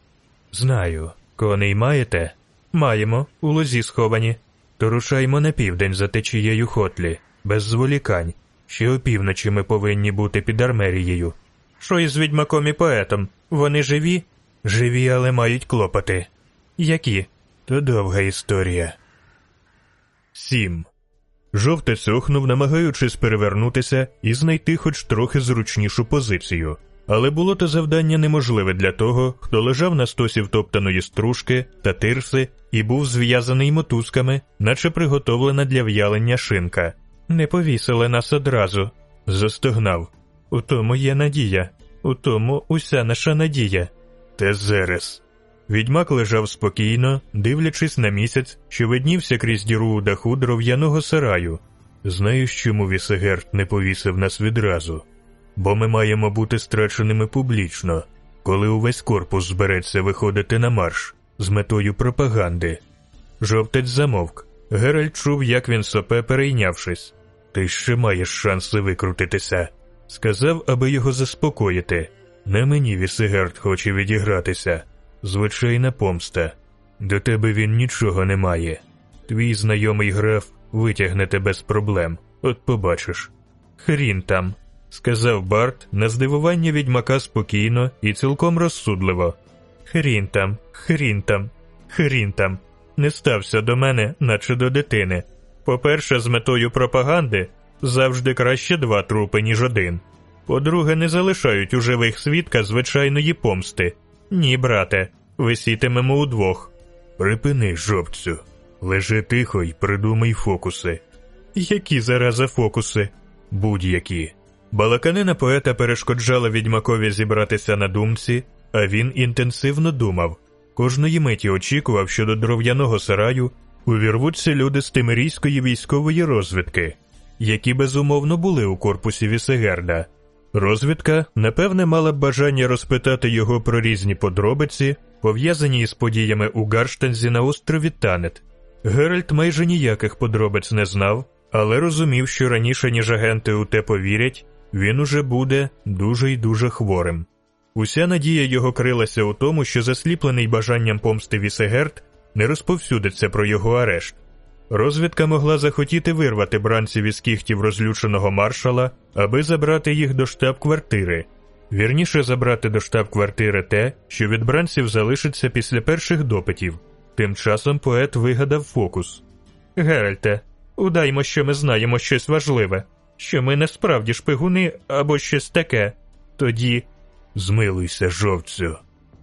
Знаю. Коней маєте? Маємо, у лозі сховані. То рушаймо на південь за течією хотлі, без зволікань. Ще опівночі ми повинні бути під армерією. Що із відьмаком і поетом? Вони живі? Живі, але мають клопоти. Які? То довга історія. Сім. Жовте цохнув, намагаючись перевернутися і знайти хоч трохи зручнішу позицію. Але було то завдання неможливе для того, хто лежав на стосі втоптаної стружки та тирси і був зв'язаний мотузками, наче приготовлена для в'ялення шинка. Не повісили нас одразу, застогнав. У тому є надія, у тому уся наша надія. Те зараз. Відьмак лежав спокійно, дивлячись на місяць, що виднівся крізь діру у даху дров'яного сараю. Знаєш, чому Вісегерт не повісив нас відразу? Бо ми маємо бути страченими публічно, коли увесь корпус збереться виходити на марш з метою пропаганди. Жовтець замовк. Геральт чув, як він сопе, перейнявшись. Ти ще маєш шанси викрутитися. Сказав, аби його заспокоїти. Не мені Вісегерт хоче відігратися. Звичайна помста. До тебе він нічого не має. Твій знайомий граф витягне тебе з проблем, от побачиш. Хрін там, сказав Барт на здивування відьмака спокійно і цілком розсудливо. Хрін там, хрін там, хрін там. Не стався до мене, наче до дитини. По-перше, з метою пропаганди завжди краще два трупи, ніж один. По-друге, не залишають у живих свідка звичайної помсти. Ні, брате, висітимемо удвох. Припини, жовцю. Лежи тихо й придумай фокуси. Які зараза фокуси? Будь-які. Балаканина поета перешкоджала відьмакові зібратися на думці, а він інтенсивно думав. Кожної миті очікував, що до дров'яного сараю увірвуться люди з тимирійської військової розвідки, які безумовно були у корпусі Вісегерда. Розвідка, напевне, мала б бажання розпитати його про різні подробиці, пов'язані із подіями у Гарштанзі на острові Танет. Геральт майже ніяких подробиць не знав, але розумів, що раніше, ніж агенти у те повірять, він уже буде дуже й дуже хворим. Уся надія його крилася у тому, що засліплений бажанням помсти Вісегерт не розповсюдиться про його арешт. Розвідка могла захотіти вирвати бранців із кіхтів розлюченого маршала, аби забрати їх до штаб-квартири. Вірніше забрати до штаб-квартири те, що від бранців залишиться після перших допитів. Тим часом поет вигадав фокус. Геральте, удаймо, що ми знаємо щось важливе, що ми не справді шпигуни або щось таке. Тоді змилуйся, жовцю.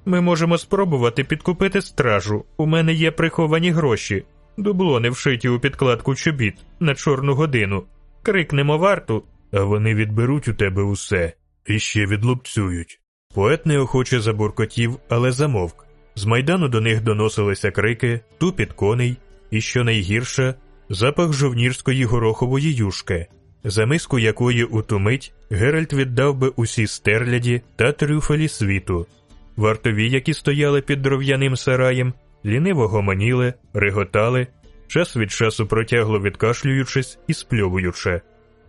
Ми можемо спробувати підкупити стражу. У мене є приховані гроші, дублони вшиті у підкладку чобіт на чорну годину. Крикнемо варту, а вони відберуть у тебе усе і ще відлупцюють. Поет неохоче забуркотів, але замовк. З майдану до них доносилися крики, тупіт коней, і, що найгірше, запах жовнірської горохової юшки, за миску якої у ту мить Геральт віддав би усі стерляді та трюфелі світу. Вартові, які стояли під дров'яним сараєм, ліниво гомоніли, реготали, час від часу протягло відкашлюючись і спльовуючи.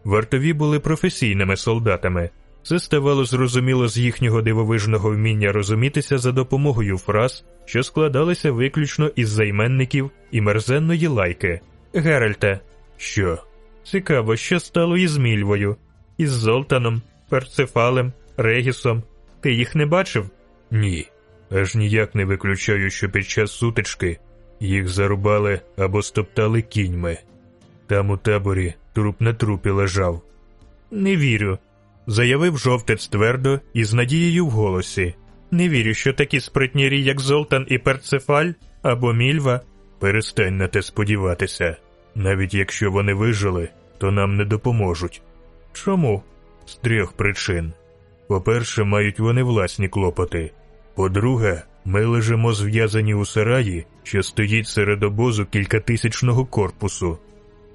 Вартові були професійними солдатами. Це ставало зрозуміло з їхнього дивовижного вміння розумітися за допомогою фраз, що складалися виключно із займенників і мерзенної лайки. Геральте, що? Цікаво, що стало із Мільвою, із Золтаном, Перцефалем, Регісом. Ти їх не бачив? Ні. Аж ніяк не виключаю, що під час сутички їх зарубали або стоптали кіньми. Там у таборі труп на трупі лежав. Не вірю, заявив жовтець твердо і з надією в голосі. Не вірю, що такі спритнірі, як Золтан і Перцефаль або Мільва. Перестань на те сподіватися. Навіть якщо вони вижили, то нам не допоможуть. Чому? З трьох причин. По-перше, мають вони власні клопоти. По-друге, ми лежимо зв'язані у сараї, що стоїть серед обозу кількатисячного корпусу.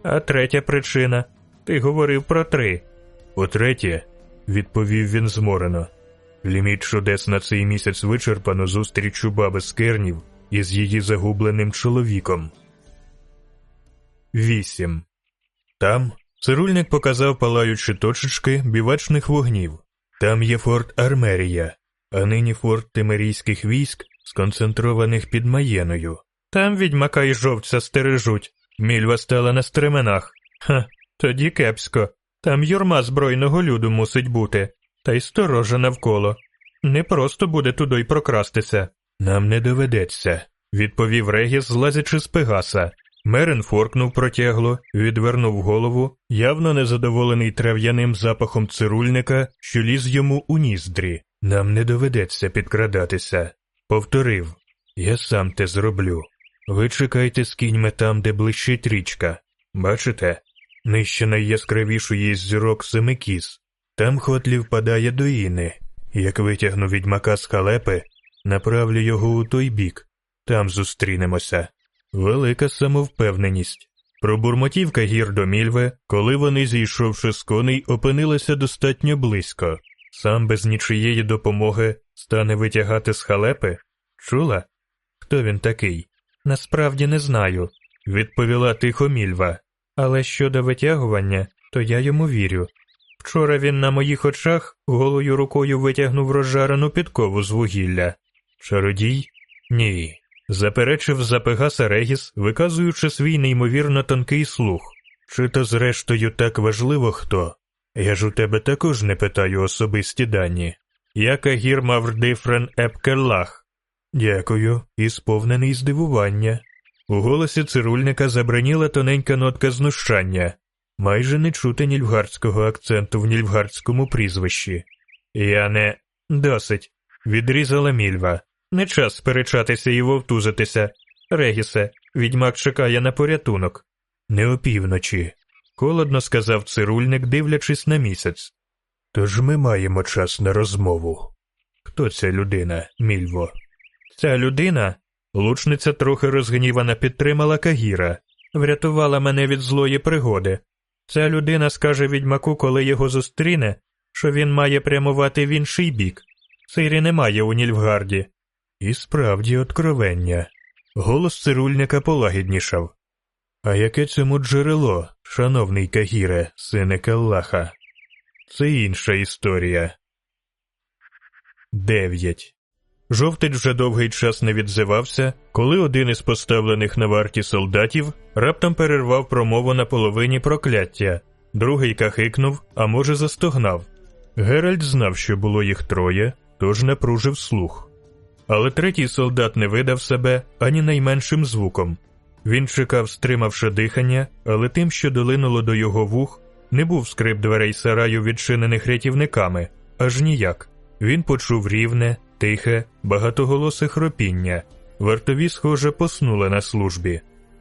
А третя причина ти говорив про три. По-третє, відповів він зморено. Ліміт чудес на цей місяць вичерпано зустрічу баби з кернів із її загубленим чоловіком. 8. Там цирульник показав палаючі точечки бівачних вогнів. Там є форт Армерія, а нині форт тимерійських військ, сконцентрованих під Маєною. Там відьмака і жовця стережуть. Мільва стала на стременах. Ха, тоді кепсько. Там юрма збройного люду мусить бути, та й сторожа навколо. Не просто буде туди й прокрастися. Нам не доведеться, відповів Регіс, злазячи з Пегаса. Мерен форкнув протягло, відвернув голову, явно незадоволений трав'яним запахом цирульника, що ліз йому у ніздрі. Нам не доведеться підкрадатися. Повторив Я сам те зроблю. Ви чекайте з кіньми там, де блищить річка. Бачите? Нижче найяскравішої з зірок Семикіс. Там хотлі впадає до Іни. Як витягну відьмака з халепи, направлю його у той бік. Там зустрінемося. Велика самовпевненість. Пробурмотів Кагір до Мільве, коли вони, зійшовши з коней, опинилися достатньо близько. Сам без нічиєї допомоги стане витягати з халепи? Чула? Хто він такий? Насправді не знаю, відповіла тихо Мільва. Але щодо витягування, то я йому вірю. Вчора він на моїх очах голою рукою витягнув розжарену підкову з вугілля. Чародій? Ні. Заперечив Запегаса Регіс, виказуючи свій неймовірно тонкий слух. Чи то, зрештою, так важливо хто? Я ж у тебе також не питаю особисті дані. Я Кагір Маврдифрен Епкеллах. Дякую, і сповнений здивування. У голосі цирульника забраніла тоненька нотка знущання, майже не чути нільфгардського акценту в нільфгардському прізвищі. Я не досить, відрізала мільва. Не час сперечатися і вовтузитися. Регісе, відьмак чекає на порятунок. Не опівночі, холодно сказав цирульник, дивлячись на місяць. Тож ми маємо час на розмову. Хто ця людина, мільво? Ця людина, лучниця трохи розгнівана підтримала Кагіра, врятувала мене від злої пригоди. Ця людина скаже відьмаку, коли його зустріне, що він має прямувати в інший бік. Сирі немає у Нільфгарді. І справді откровення. Голос цирульника полагіднішав. А яке цьому джерело, шановний Кагіре, сине Каллаха? Це інша історія. Дев'ять. Жовтич вже довгий час не відзивався, коли один із поставлених на варті солдатів раптом перервав промову на половині прокляття, другий кахикнув, а може, застогнав. Геральт знав, що було їх троє, тож напружив слух. Але третій солдат не видав себе ані найменшим звуком. Він чекав, стримавши дихання, але тим, що долинуло до його вух, не був скрип дверей сараю, відчинених рятівниками, аж ніяк. Він почув рівне, тихе, багатоголосе хропіння. Вартові, схоже, поснули на службі.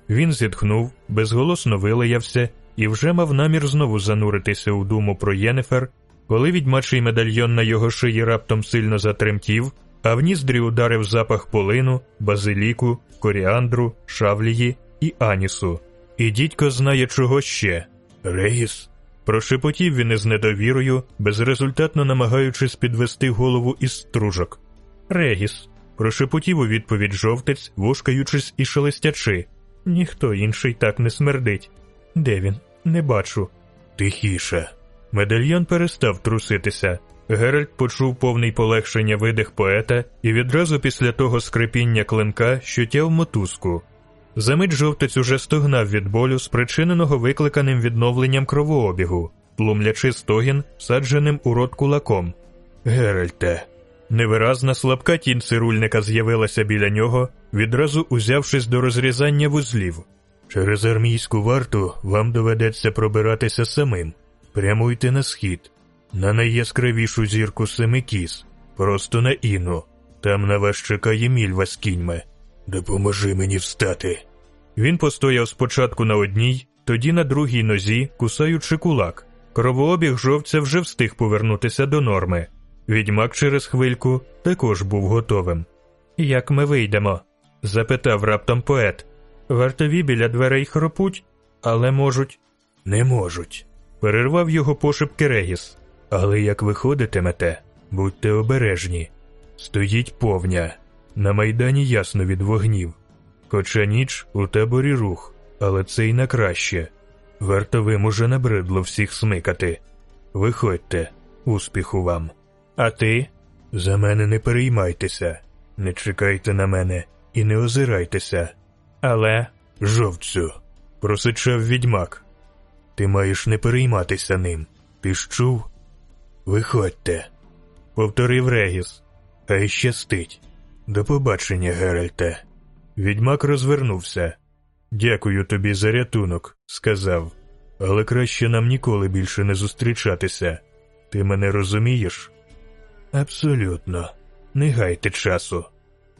Він зітхнув, безголосно вилаявся і вже мав намір знову зануритися у думу про Єнефер, коли відьмачий медальйон на його шиї раптом сильно затремтів, а в ніздрі ударив запах полину, базиліку, коріандру, шавлії і анісу. І дідько знає, чого ще. Регіс. Прошепотів він із недовірою, безрезультатно намагаючись підвести голову із стружок. Регіс. Прошепотів у відповідь жовтець, вошкаючись і шелестячи. Ніхто інший так не смердить. Де він? Не бачу. Тихіше. Медальйон перестав труситися. Геральт почув повний полегшення видих поета і відразу після того скрипіння клинка, що тяв мотузку. Замить жовтець уже стогнав від болю, спричиненого викликаним відновленням кровообігу, тлумлячи стогін, садженим у рот кулаком. Геральте. Невиразна слабка тінь цирульника з'явилася біля нього, відразу узявшись до розрізання вузлів. Через армійську варту вам доведеться пробиратися самим. Прямуйте на схід, на найяскравішу зірку Семикіс, просто на Іну. Там на вас чекає мільва з кіньми. Допоможи мені встати. Він постояв спочатку на одній, тоді на другій нозі, кусаючи кулак. Кровообіг жовця вже встиг повернутися до норми. Відьмак через хвильку також був готовим. Як ми вийдемо? запитав раптом поет. Вартові біля дверей хропуть, але можуть. Не можуть. Перервав його пошепки Регіс. Але як виходитимете, будьте обережні. Стоїть повня. На майдані ясно від вогнів. Хоча ніч у таборі рух, але це й на краще. Вартовим уже набридло всіх смикати. Виходьте, успіху вам. А ти? За мене не переймайтеся, не чекайте на мене і не озирайтеся. Але, жовцю, просичав відьмак. Ти маєш не перейматися ним. Ти ж чув? Виходьте, повторив Регіс. Хай щастить. До побачення, Геральте. Відьмак розвернувся. Дякую тобі за рятунок, сказав. Але краще нам ніколи більше не зустрічатися. Ти мене розумієш? Абсолютно. Не гайте часу.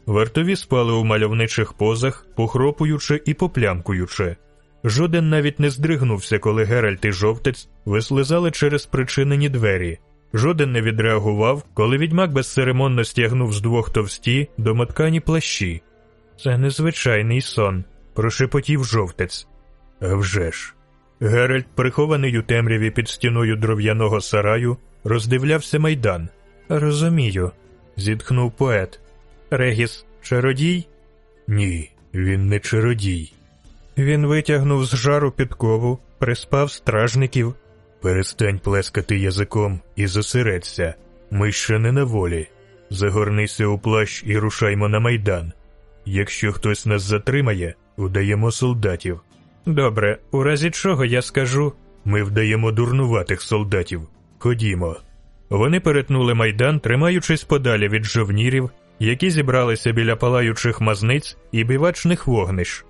Вартові спали у мальовничих позах, похропуючи і поплямкуючи. Жоден навіть не здригнувся, коли Геральт і жовтець вислизали через причинені двері. Жоден не відреагував, коли відьмак безцеремонно стягнув з двох товсті домоткані плащі. Це незвичайний сон, прошепотів жовтець. «А вже ж». Геральт, прихований у темряві під стіною дров'яного сараю, роздивлявся майдан. Розумію, зітхнув поет. Регіс чародій? Ні, він не чародій. Він витягнув з жару підкову, приспав стражників. Перестань плескати язиком і зосередься. Ми ще не на волі. Загорнися у плащ і рушаймо на майдан. Якщо хтось нас затримає, удаємо солдатів. Добре, у разі чого я скажу. Ми вдаємо дурнуватих солдатів. Ходімо. Вони перетнули майдан, тримаючись подалі від жовнірів, які зібралися біля палаючих мазниць і бивачних вогнищ.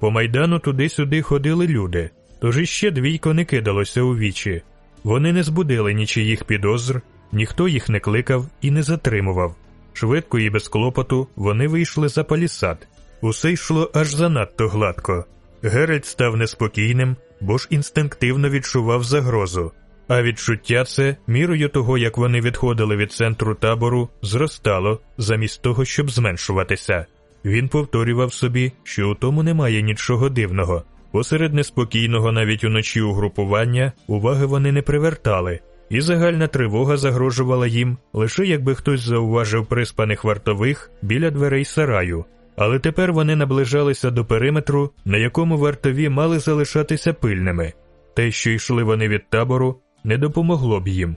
По майдану туди-сюди ходили люди, тож іще двійко не кидалося у вічі. Вони не збудили нічиїх підозр, ніхто їх не кликав і не затримував. Швидко і без клопоту вони вийшли за палісад. Усе йшло аж занадто гладко. Геральт став неспокійним, бо ж інстинктивно відчував загрозу. А відчуття це, мірою того, як вони відходили від центру табору, зростало, замість того, щоб зменшуватися. Він повторював собі, що у тому немає нічого дивного. Посеред неспокійного навіть уночі угрупування уваги вони не привертали, і загальна тривога загрожувала їм, лише якби хтось зауважив приспаних вартових біля дверей сараю. Але тепер вони наближалися до периметру, на якому вартові мали залишатися пильними. Те, що йшли вони від табору, не допомогло б їм.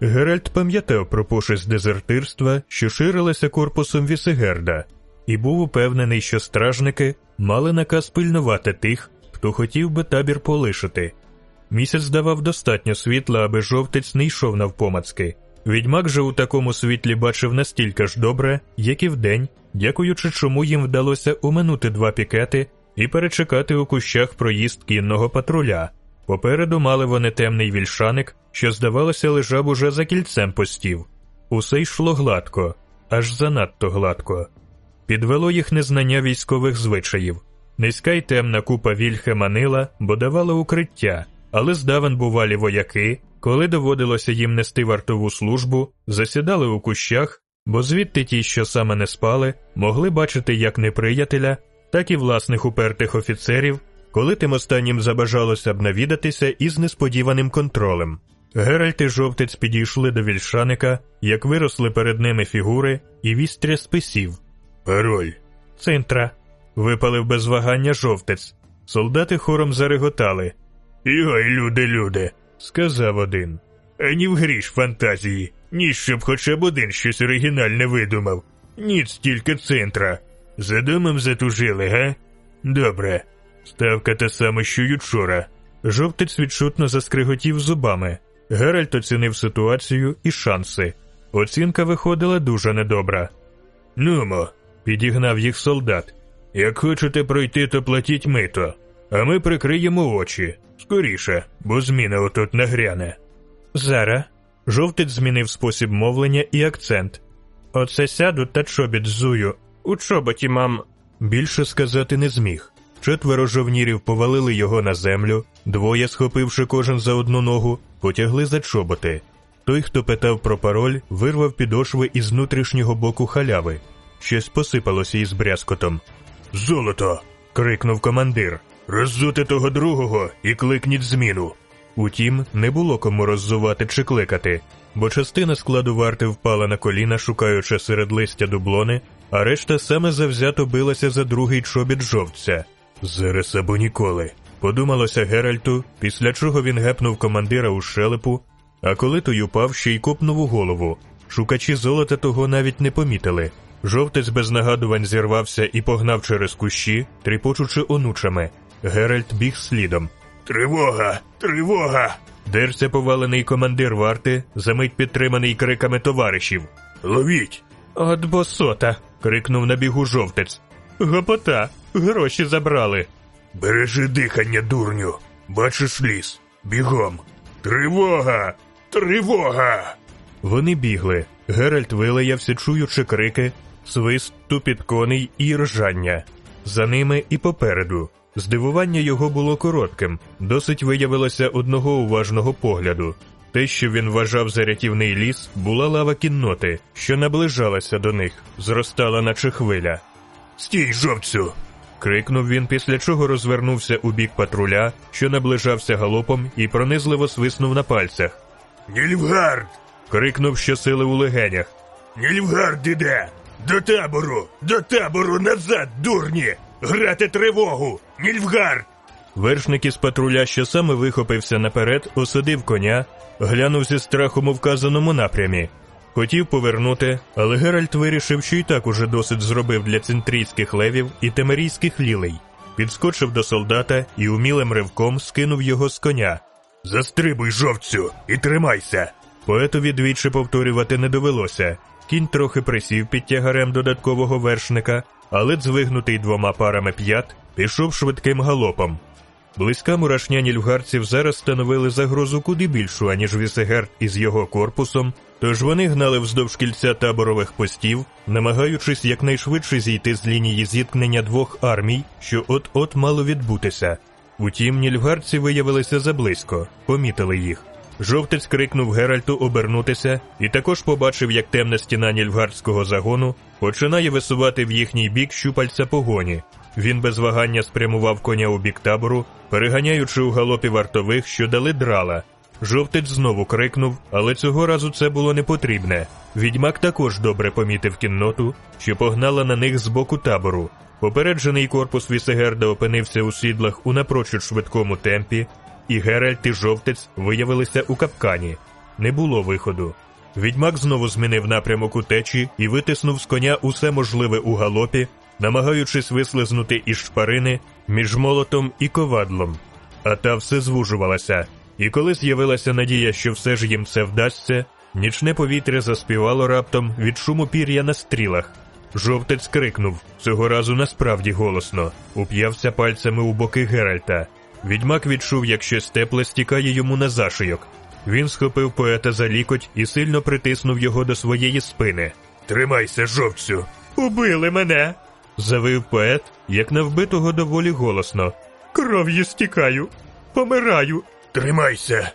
Геральт пам'ятав про пошесть дезертирства, що ширилася корпусом Вісегерда, і був упевнений, що стражники мали наказ пильнувати тих, хто хотів би табір полишити. Місяць давав достатньо світла, аби жовтець не йшов навпомацки. Відьмак же у такому світлі бачив настільки ж добре, як і вдень, дякуючи чому їм вдалося уминути два пікети і перечекати у кущах проїзд кінного патруля. Попереду мали вони темний вільшаник, що, здавалося, лежав уже за кільцем постів. Усе йшло гладко, аж занадто гладко. Підвело їх незнання військових звичаїв. Низька й темна купа вільхи манила, бо давала укриття, але здавен бувалі вояки, коли доводилося їм нести вартову службу, засідали у кущах, бо звідти ті, що саме не спали, могли бачити як неприятеля, так і власних упертих офіцерів, коли тим останнім забажалося б навідатися із несподіваним контролем. Геральт і жовтець підійшли до вільшаника, як виросли перед ними фігури і вістря списів. Пароль. Центра. Випалив без вагання жовтець. Солдати хором зареготали. Йой, люди, люди, сказав один. Ані в гріш фантазії, ні щоб хоча б один щось оригінальне видумав. Ніц тільки центра. За домом затужили, га? Добре. Ставка та сама, що й учора. Жовтець відчутно заскриготів зубами. Геральт оцінив ситуацію і шанси. Оцінка виходила дуже недобра. Нумо, підігнав їх солдат. Як хочете пройти, то платіть мито, а ми прикриємо очі. Скоріше, бо зміна отут нагряне. Зара. Жовтець змінив спосіб мовлення і акцент. Оце сяду та чобіт зую. У чоботі, мам. Більше сказати не зміг. Четверо жовнірів повалили його на землю, двоє, схопивши кожен за одну ногу, потягли за чоботи. Той, хто питав про пароль, вирвав підошви із внутрішнього боку халяви. Щось посипалося із брязкотом. Золото. крикнув командир. Роззути того другого і кликніть зміну. Утім, не було кому роззувати чи кликати, бо частина складу варти впала на коліна, шукаючи серед листя дублони, а решта саме завзято билася за другий чобіт жовтця. Зараз або ніколи. Подумалося Геральту, після чого він гепнув командира у шелепу, а коли той упав, ще й копнув у голову. Шукачі золота того навіть не помітили. Жовтець без нагадувань зірвався і погнав через кущі, тріпочучи онучами. Геральт біг слідом. Тривога! Тривога! Дерся повалений командир варти, замить підтриманий криками товаришів. Ловіть! От босота. крикнув на бігу жовтець. Гопота, гроші забрали. Бережи дихання, дурню. Бачиш ліс. Бігом. Тривога! Тривога! Вони бігли. Геральт вилаявся, чуючи крики, свист, тупіт коней і ржання. За ними і попереду. Здивування його було коротким, досить виявилося одного уважного погляду. Те, що він вважав за рятівний ліс, була лава кінноти, що наближалася до них, зростала, наче хвиля. Стій, жовцю! крикнув він, після чого розвернувся у бік патруля, що наближався галопом, і пронизливо свиснув на пальцях. Нільфгард! крикнув щосили у легенях. Нільфгард іде! До табору! До табору назад, дурні! Грати тривогу! Нільфгард! Вершник із патруля, що саме вихопився наперед, осадив коня, глянув зі страхом у вказаному напрямі. Хотів повернути, але Геральт вирішив, що і так уже досить зробив для центрійських левів і темерійських лілей. Підскочив до солдата і умілим ривком скинув його з коня. Застрибуй, жовцю, і тримайся. Поетові двічі повторювати не довелося. Кінь трохи присів під тягарем додаткового вершника, але дзвигнутий двома парами п'ят пішов швидким галопом. Близька мурашня нільфгарців зараз становили загрозу куди більшу, аніж Вісегер із його корпусом, тож вони гнали вздовж кільця таборових постів, намагаючись якнайшвидше зійти з лінії зіткнення двох армій, що от-от мало відбутися. Утім, нільфгарці виявилися заблизько, помітили їх. Жовтець крикнув Геральту обернутися і також побачив, як темна стіна нільфгардського загону починає висувати в їхній бік щупальця погоні. Він без вагання спрямував коня у бік табору, переганяючи у галопі вартових, що дали драла. Жовтець знову крикнув, але цього разу це було не потрібне. Відьмак також добре помітив кінноту, що погнала на них з боку табору. Попереджений корпус Вісегерда опинився у сідлах у напрочуд швидкому темпі, і Геральт і жовтець виявилися у капкані. Не було виходу. Відьмак знову змінив напрямок утечі і витиснув з коня усе можливе у галопі, намагаючись вислизнути із шпарини між молотом і ковадлом. А та все звужувалася, і коли з'явилася надія, що все ж їм це вдасться, нічне повітря заспівало раптом від шуму пір'я на стрілах. Жовтець крикнув цього разу насправді голосно, уп'явся пальцями у боки Геральта. Відьмак відчув, як щось тепле стікає йому на зашийок. Він схопив поета за лікоть і сильно притиснув його до своєї спини. Тримайся, жовцю! Убили мене! завив поет, як на вбитого доволі голосно. Кров'ю стікаю, помираю. Тримайся.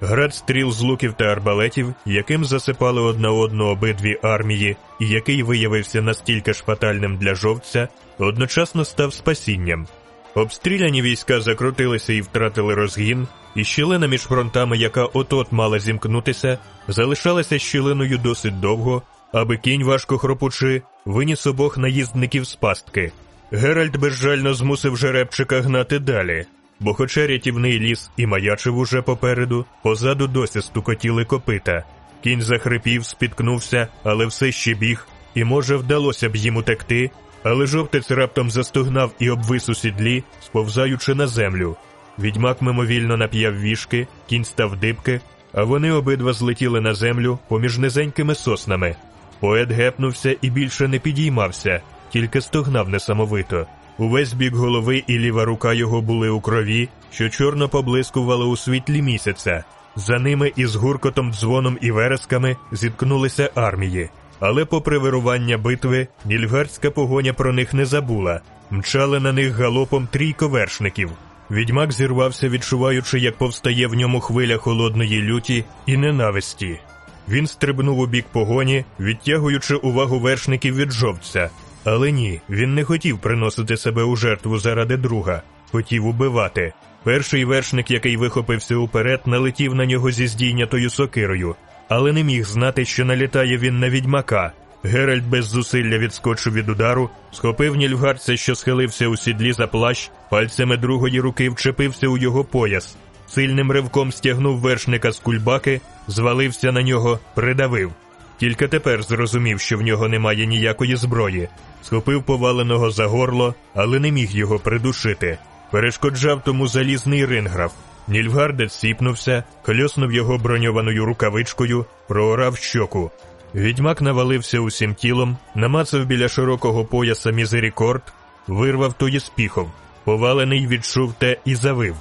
Град стріл з луків та арбалетів, яким засипали одна одну обидві армії, і який виявився настільки ж фатальним для жовця, одночасно став спасінням. Обстріляні війська закрутилися і втратили розгін, і щілина між фронтами, яка от-от мала зімкнутися, залишалася щілиною досить довго, аби кінь важко хропучи, виніс обох наїздників з пастки. Геральт безжально змусив жеребчика гнати далі, бо, хоча рятівний ліс і маячив уже попереду, позаду досі стукотіли копита. Кінь захрипів, спіткнувся, але все ще біг, і, може, вдалося б їм утекти, але жовтець раптом застогнав і обвис у сідлі, сповзаючи на землю. Відьмак мимовільно нап'яв вішки, кінь став дибки, а вони обидва злетіли на землю поміж низенькими соснами. Поет гепнувся і більше не підіймався, тільки стогнав несамовито. Увесь бік голови і ліва рука його були у крові, що чорно поблискувало у світлі місяця. За ними із гуркотом, дзвоном і вересками зіткнулися армії. Але, попри вирування битви, нільфгардська погоня про них не забула, мчали на них галопом трійко вершників. Відьмак зірвався, відчуваючи, як повстає в ньому хвиля холодної люті і ненависті. Він стрибнув у бік погоні, відтягуючи увагу вершників від жовця. Але ні, він не хотів приносити себе у жертву заради друга, хотів убивати. Перший вершник, який вихопився уперед, налетів на нього зі здійнятою сокирою, але не міг знати, що налітає він на відьмака. Геральт без зусилля відскочив від удару, схопив нільфгарця, що схилився у сідлі за плащ, пальцями другої руки вчепився у його пояс, сильним ривком стягнув вершника з кульбаки, звалився на нього, придавив. Тільки тепер зрозумів, що в нього немає ніякої зброї, схопив поваленого за горло, але не міг його придушити. Перешкоджав тому залізний ринграф. Нільфгардець сіпнувся, хльоснув його броньованою рукавичкою, проорав щоку. Відьмак навалився усім тілом, намацав біля широкого пояса мізерікорд, вирвав той із піхов. Повалений відчув те і завив.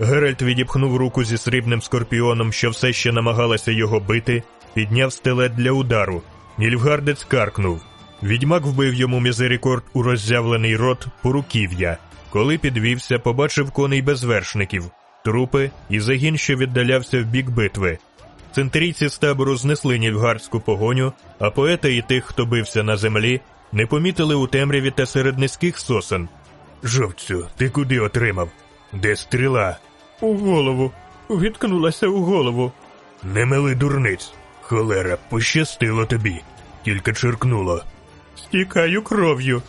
Геральт відіпхнув руку зі срібним скорпіоном, що все ще намагалася його бити, підняв стилет для удару. Нільфгардець каркнув. Відьмак вбив йому мізерікорд у роззявлений рот по руків'я. Коли підвівся, побачив коней без вершників, трупи і загін, що віддалявся в бік битви. Центрійці з табору знесли нільфгардську погоню, а поета і тих, хто бився на землі, не помітили у темряві та серед низьких сосен. Жовцю, ти куди отримав? Де стріла? У голову. Відкнулася у голову. Не мили дурниць. Холера, пощастило тобі. Тільки черкнуло. Стікаю кров'ю.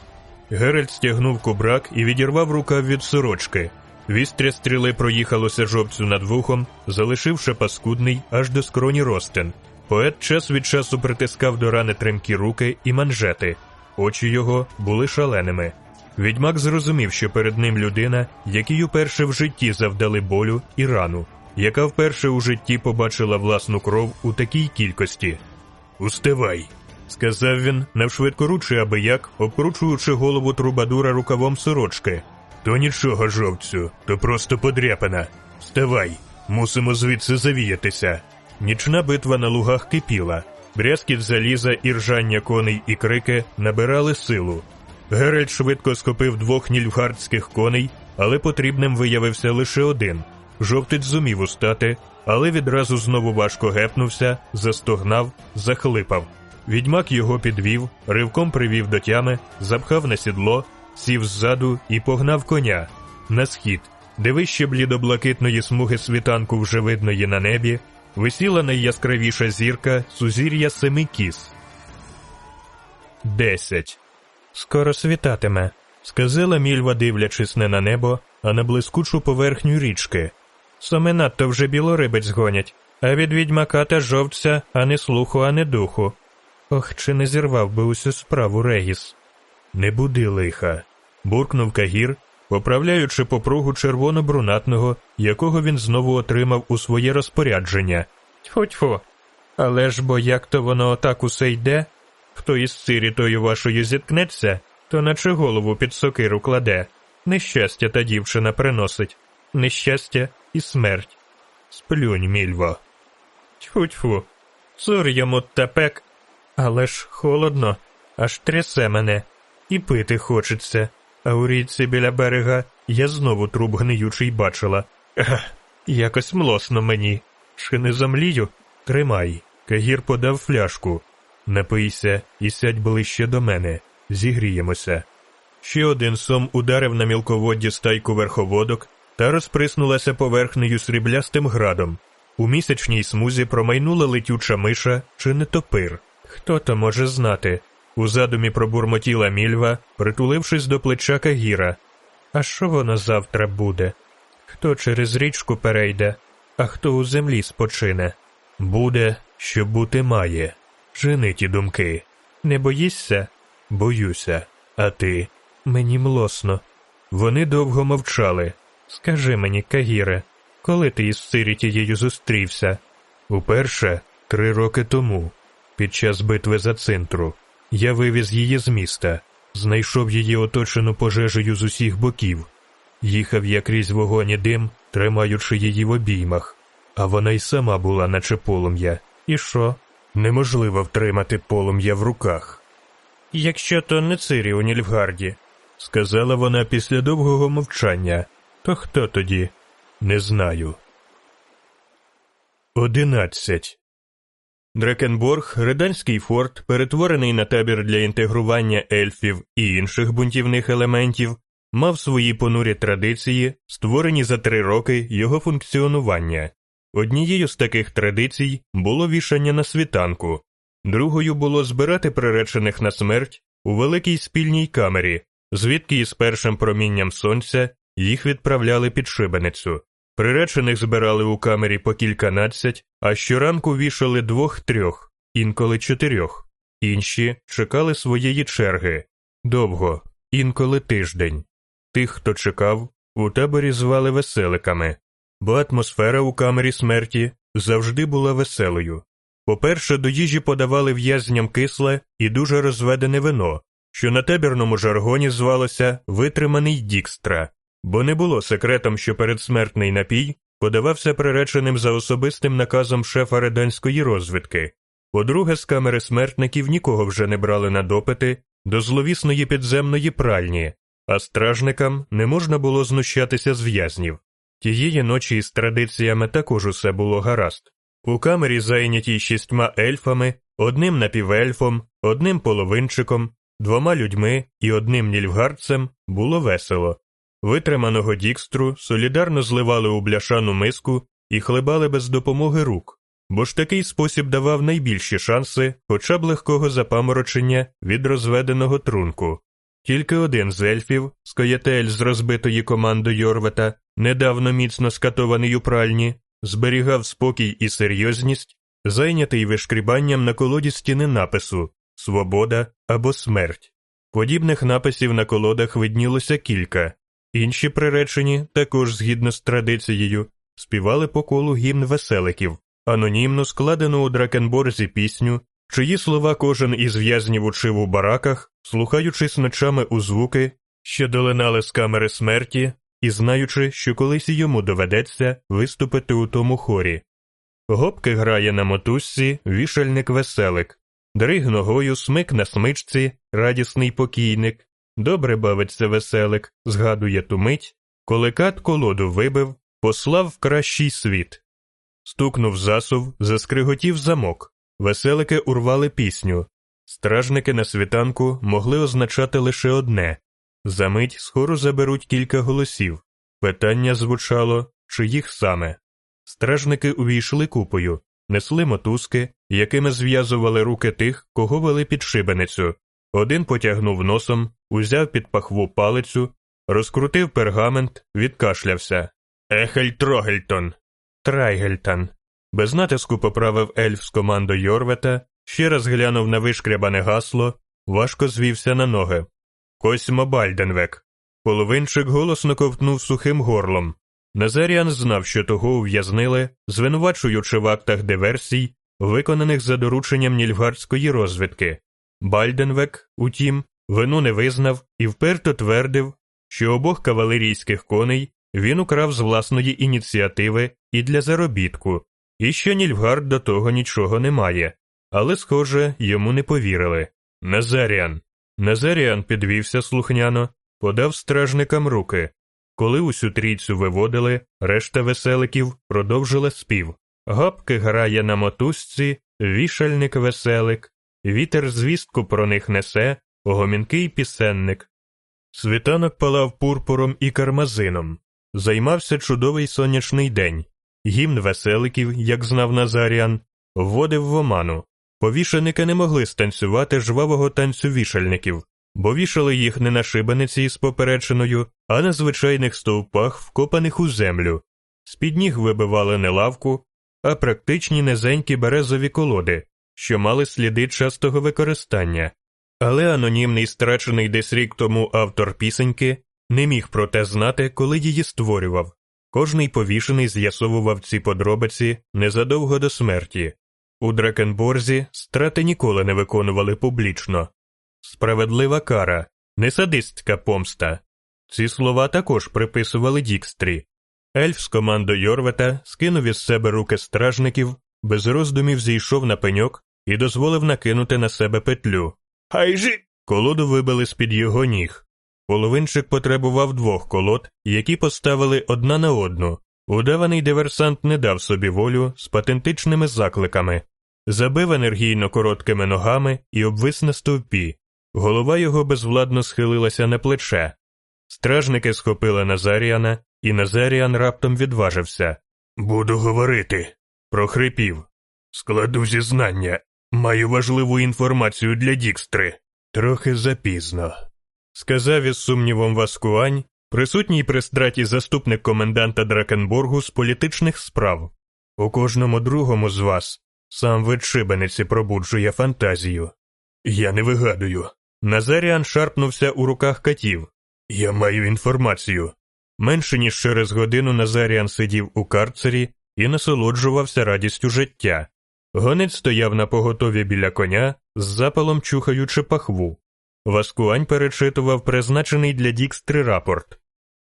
Геральт стягнув кубрак і відірвав рукав від сорочки. Вістря стріли проїхалося жовцю над вухом, залишивши паскудний аж до скроні ростин. Поет час від часу притискав до рани тремкі руки і манжети. Очі його були шаленими. Відьмак зрозумів, що перед ним людина, якій уперше в житті завдали болю і рану, яка вперше у житті побачила власну кров у такій кількості. Уставай, сказав він, навшвидкоручи аби як, обкручуючи голову трубадура рукавом сорочки. То нічого, жовцю, то просто подряпина. Вставай, мусимо звідси завіятися. Нічна битва на лугах кипіла, брязкіт заліза і ржання коней і крики набирали силу. Геральт швидко схопив двох нільфгардських коней, але потрібним виявився лише один. Жовтець зумів устати, але відразу знову важко гепнувся, застогнав, захлипав. Відьмак його підвів, ривком привів до тями, запхав на сідло, сів ззаду і погнав коня на схід, де вище блідоблакитної смуги світанку вже видної на небі, висіла найяскравіша зірка сузір'я семи кіз. Десять. Скоро світатиме, сказала мільва, дивлячись не на небо, а на блискучу поверхню річки. Саме надто вже білорибець гонять, а від відьмака та жовтця ані слуху, ані духу. Ох, чи не зірвав би усю справу Регіс. Не буди лиха, буркнув Кагір, поправляючи попругу червоно-брунатного, якого він знову отримав у своє розпорядження. Тьфу-тьфу. Але ж бо як то воно отак усе йде, хто із сирітою вашою зіткнеться, то наче голову під сокиру кладе. Нещастя та дівчина приносить, нещастя і смерть. Сплюнь, мільво. Тьфу-тьфу. Цур йому тепек, але ж холодно, аж трясе мене, і пити хочеться. А у річці біля берега я знову труп гниючий бачила. Ех, якось млосно мені. Чи не замлію? Тримай. Кагір подав фляжку. Напийся і сядь ближче до мене, зігріємося. Ще один сом ударив на мілководді стайку верховодок та розприснулася поверхнею сріблястим градом. У місячній смузі промайнула летюча миша чи не топир. Хто то може знати? У задумі пробурмотіла мільва, притулившись до плеча Кагіра. А що воно завтра буде? Хто через річку перейде, а хто у землі спочине? Буде, що бути має. Жени ті думки. Не боїшся? Боюся. А ти? Мені млосно. Вони довго мовчали. Скажи мені, Кагіре, коли ти із Сирітією зустрівся? Уперше три роки тому, під час битви за цинтру. Я вивіз її з міста, знайшов її оточену пожежею з усіх боків, їхав я крізь вогонь і дим, тримаючи її в обіймах, а вона й сама була, наче полум'я. І що? Неможливо втримати полум'я в руках. Якщо то не Цирі у Нільфгарді, сказала вона після довгого мовчання, то хто тоді? Не знаю. Одинадцять. Дрекенборг, Реданський форт, перетворений на табір для інтегрування ельфів і інших бунтівних елементів, мав свої понурі традиції, створені за три роки його функціонування. Однією з таких традицій було вішання на світанку, другою було збирати приречених на смерть у великій спільній камері, звідки із першим промінням сонця їх відправляли під шибеницю. Приречених збирали у камері по кільканадцять, а щоранку вішали двох-трьох, інколи чотирьох. Інші чекали своєї черги довго, інколи тиждень. Тих, хто чекав, у таборі звали веселиками, бо атмосфера у камері смерті завжди була веселою. По-перше, до їжі подавали в'язням кисле і дуже розведене вино, що на табірному жаргоні звалося витриманий дікстра, бо не було секретом, що передсмертний напій подавався приреченим за особистим наказом шефа радянської розвідки. По-друге, з камери смертників нікого вже не брали на допити до зловісної підземної пральні, а стражникам не можна було знущатися з в'язнів. Тієї ночі із традиціями також усе було гаразд. У камері зайнятій шістьма ельфами, одним напівельфом, одним половинчиком, двома людьми і одним нільфгардцем було весело. Витриманого дікстру солідарно зливали у бляшану миску і хлебали без допомоги рук, бо ж такий спосіб давав найбільші шанси хоча б легкого запаморочення від розведеного трунку. Тільки один з ельфів, скоятель з розбитої команди Йорвета, недавно міцно скатований у пральні, зберігав спокій і серйозність, зайнятий вишкрібанням на колоді стіни напису Свобода або смерть. Подібних написів на колодах виднілося кілька, інші приречені, також згідно з традицією, співали по колу гімн веселиків, анонімно складену у Дракенборзі пісню, чиї слова кожен із в'язнів учив у бараках, слухаючись ночами у звуки, що долинали з камери смерті, і знаючи, що колись йому доведеться виступити у тому хорі. Гопки грає на мотузці вішальник веселик, дриг ногою смик на смичці, радісний покійник, добре бавиться веселик, згадує ту мить, коли кат колоду вибив, послав в кращий світ. Стукнув засув, заскриготів замок, веселики урвали пісню. Стражники на світанку могли означати лише одне замить скоро заберуть кілька голосів. Питання звучало, чи їх саме. Стражники увійшли купою, несли мотузки, якими зв'язували руки тих, кого вели під шибеницю. Один потягнув носом, узяв під пахву палицю, розкрутив пергамент, відкашлявся. Ехель Трайгельтан. Трайгельтан. Без натиску поправив ельф з командою Йорвета, ще раз глянув на вишкрябане гасло, важко звівся на ноги. Косьмо Бальденвек. Половинчик голосно ковтнув сухим горлом. Назаріан знав, що того ув'язнили, звинувачуючи в актах диверсій, виконаних за дорученням нільфгардської розвідки. Бальденвек, утім, вину не визнав і вперто твердив, що обох кавалерійських коней він украв з власної ініціативи і для заробітку, і що Нільфгард до того нічого не має, але, схоже, йому не повірили. Назаріан. Назаріан підвівся слухняно, подав стражникам руки. Коли усю трійцю виводили, решта веселиків продовжила спів. Гапки грає на мотузці, вішальник веселик, вітер звістку про них несе, гомінкий пісенник. Світанок палав пурпуром і кармазином. Займався чудовий сонячний день. Гімн веселиків, як знав Назаріан, вводив в оману. Повішеники не могли станцювати жвавого танцю вішальників, бо вішали їх не на шибениці із поперечиною, а на звичайних стовпах, вкопаних у землю. З під ніг вибивали не лавку, а практичні низенькі березові колоди, що мали сліди частого використання. Але анонімний страчений десь рік тому автор пісеньки не міг про те знати, коли її створював. Кожний повішений з'ясовував ці подробиці незадовго до смерті. У Дракенборзі страти ніколи не виконували публічно. Справедлива кара, не садистська помста. Ці слова також приписували Дікстрі. Ельф з командою Йорвета скинув із себе руки стражників, без роздумів зійшов на пеньок і дозволив накинути на себе петлю. Хай жи! Колоду вибили з під його ніг. Половинчик потребував двох колод, які поставили одна на одну. Удаваний диверсант не дав собі волю з патентичними закликами, забив енергійно короткими ногами і обвис на стовпі. Голова його безвладно схилилася на плече. Стражники схопили Назаріана, і Назаріан раптом відважився. Буду говорити. прохрипів. Складу зізнання. Маю важливу інформацію для Дікстри. Трохи запізно. Сказав із сумнівом Васкуань, присутній при страті заступник коменданта Дракенбургу з політичних справ. У кожному другому з вас сам вид шибениці пробуджує фантазію. Я не вигадую. Назаріан шарпнувся у руках катів. Я маю інформацію. Менше ніж через годину Назаріан сидів у карцері і насолоджувався радістю життя. Гонець стояв на поготові біля коня, з запалом чухаючи пахву. Васкуань перечитував призначений для Дікстри рапорт.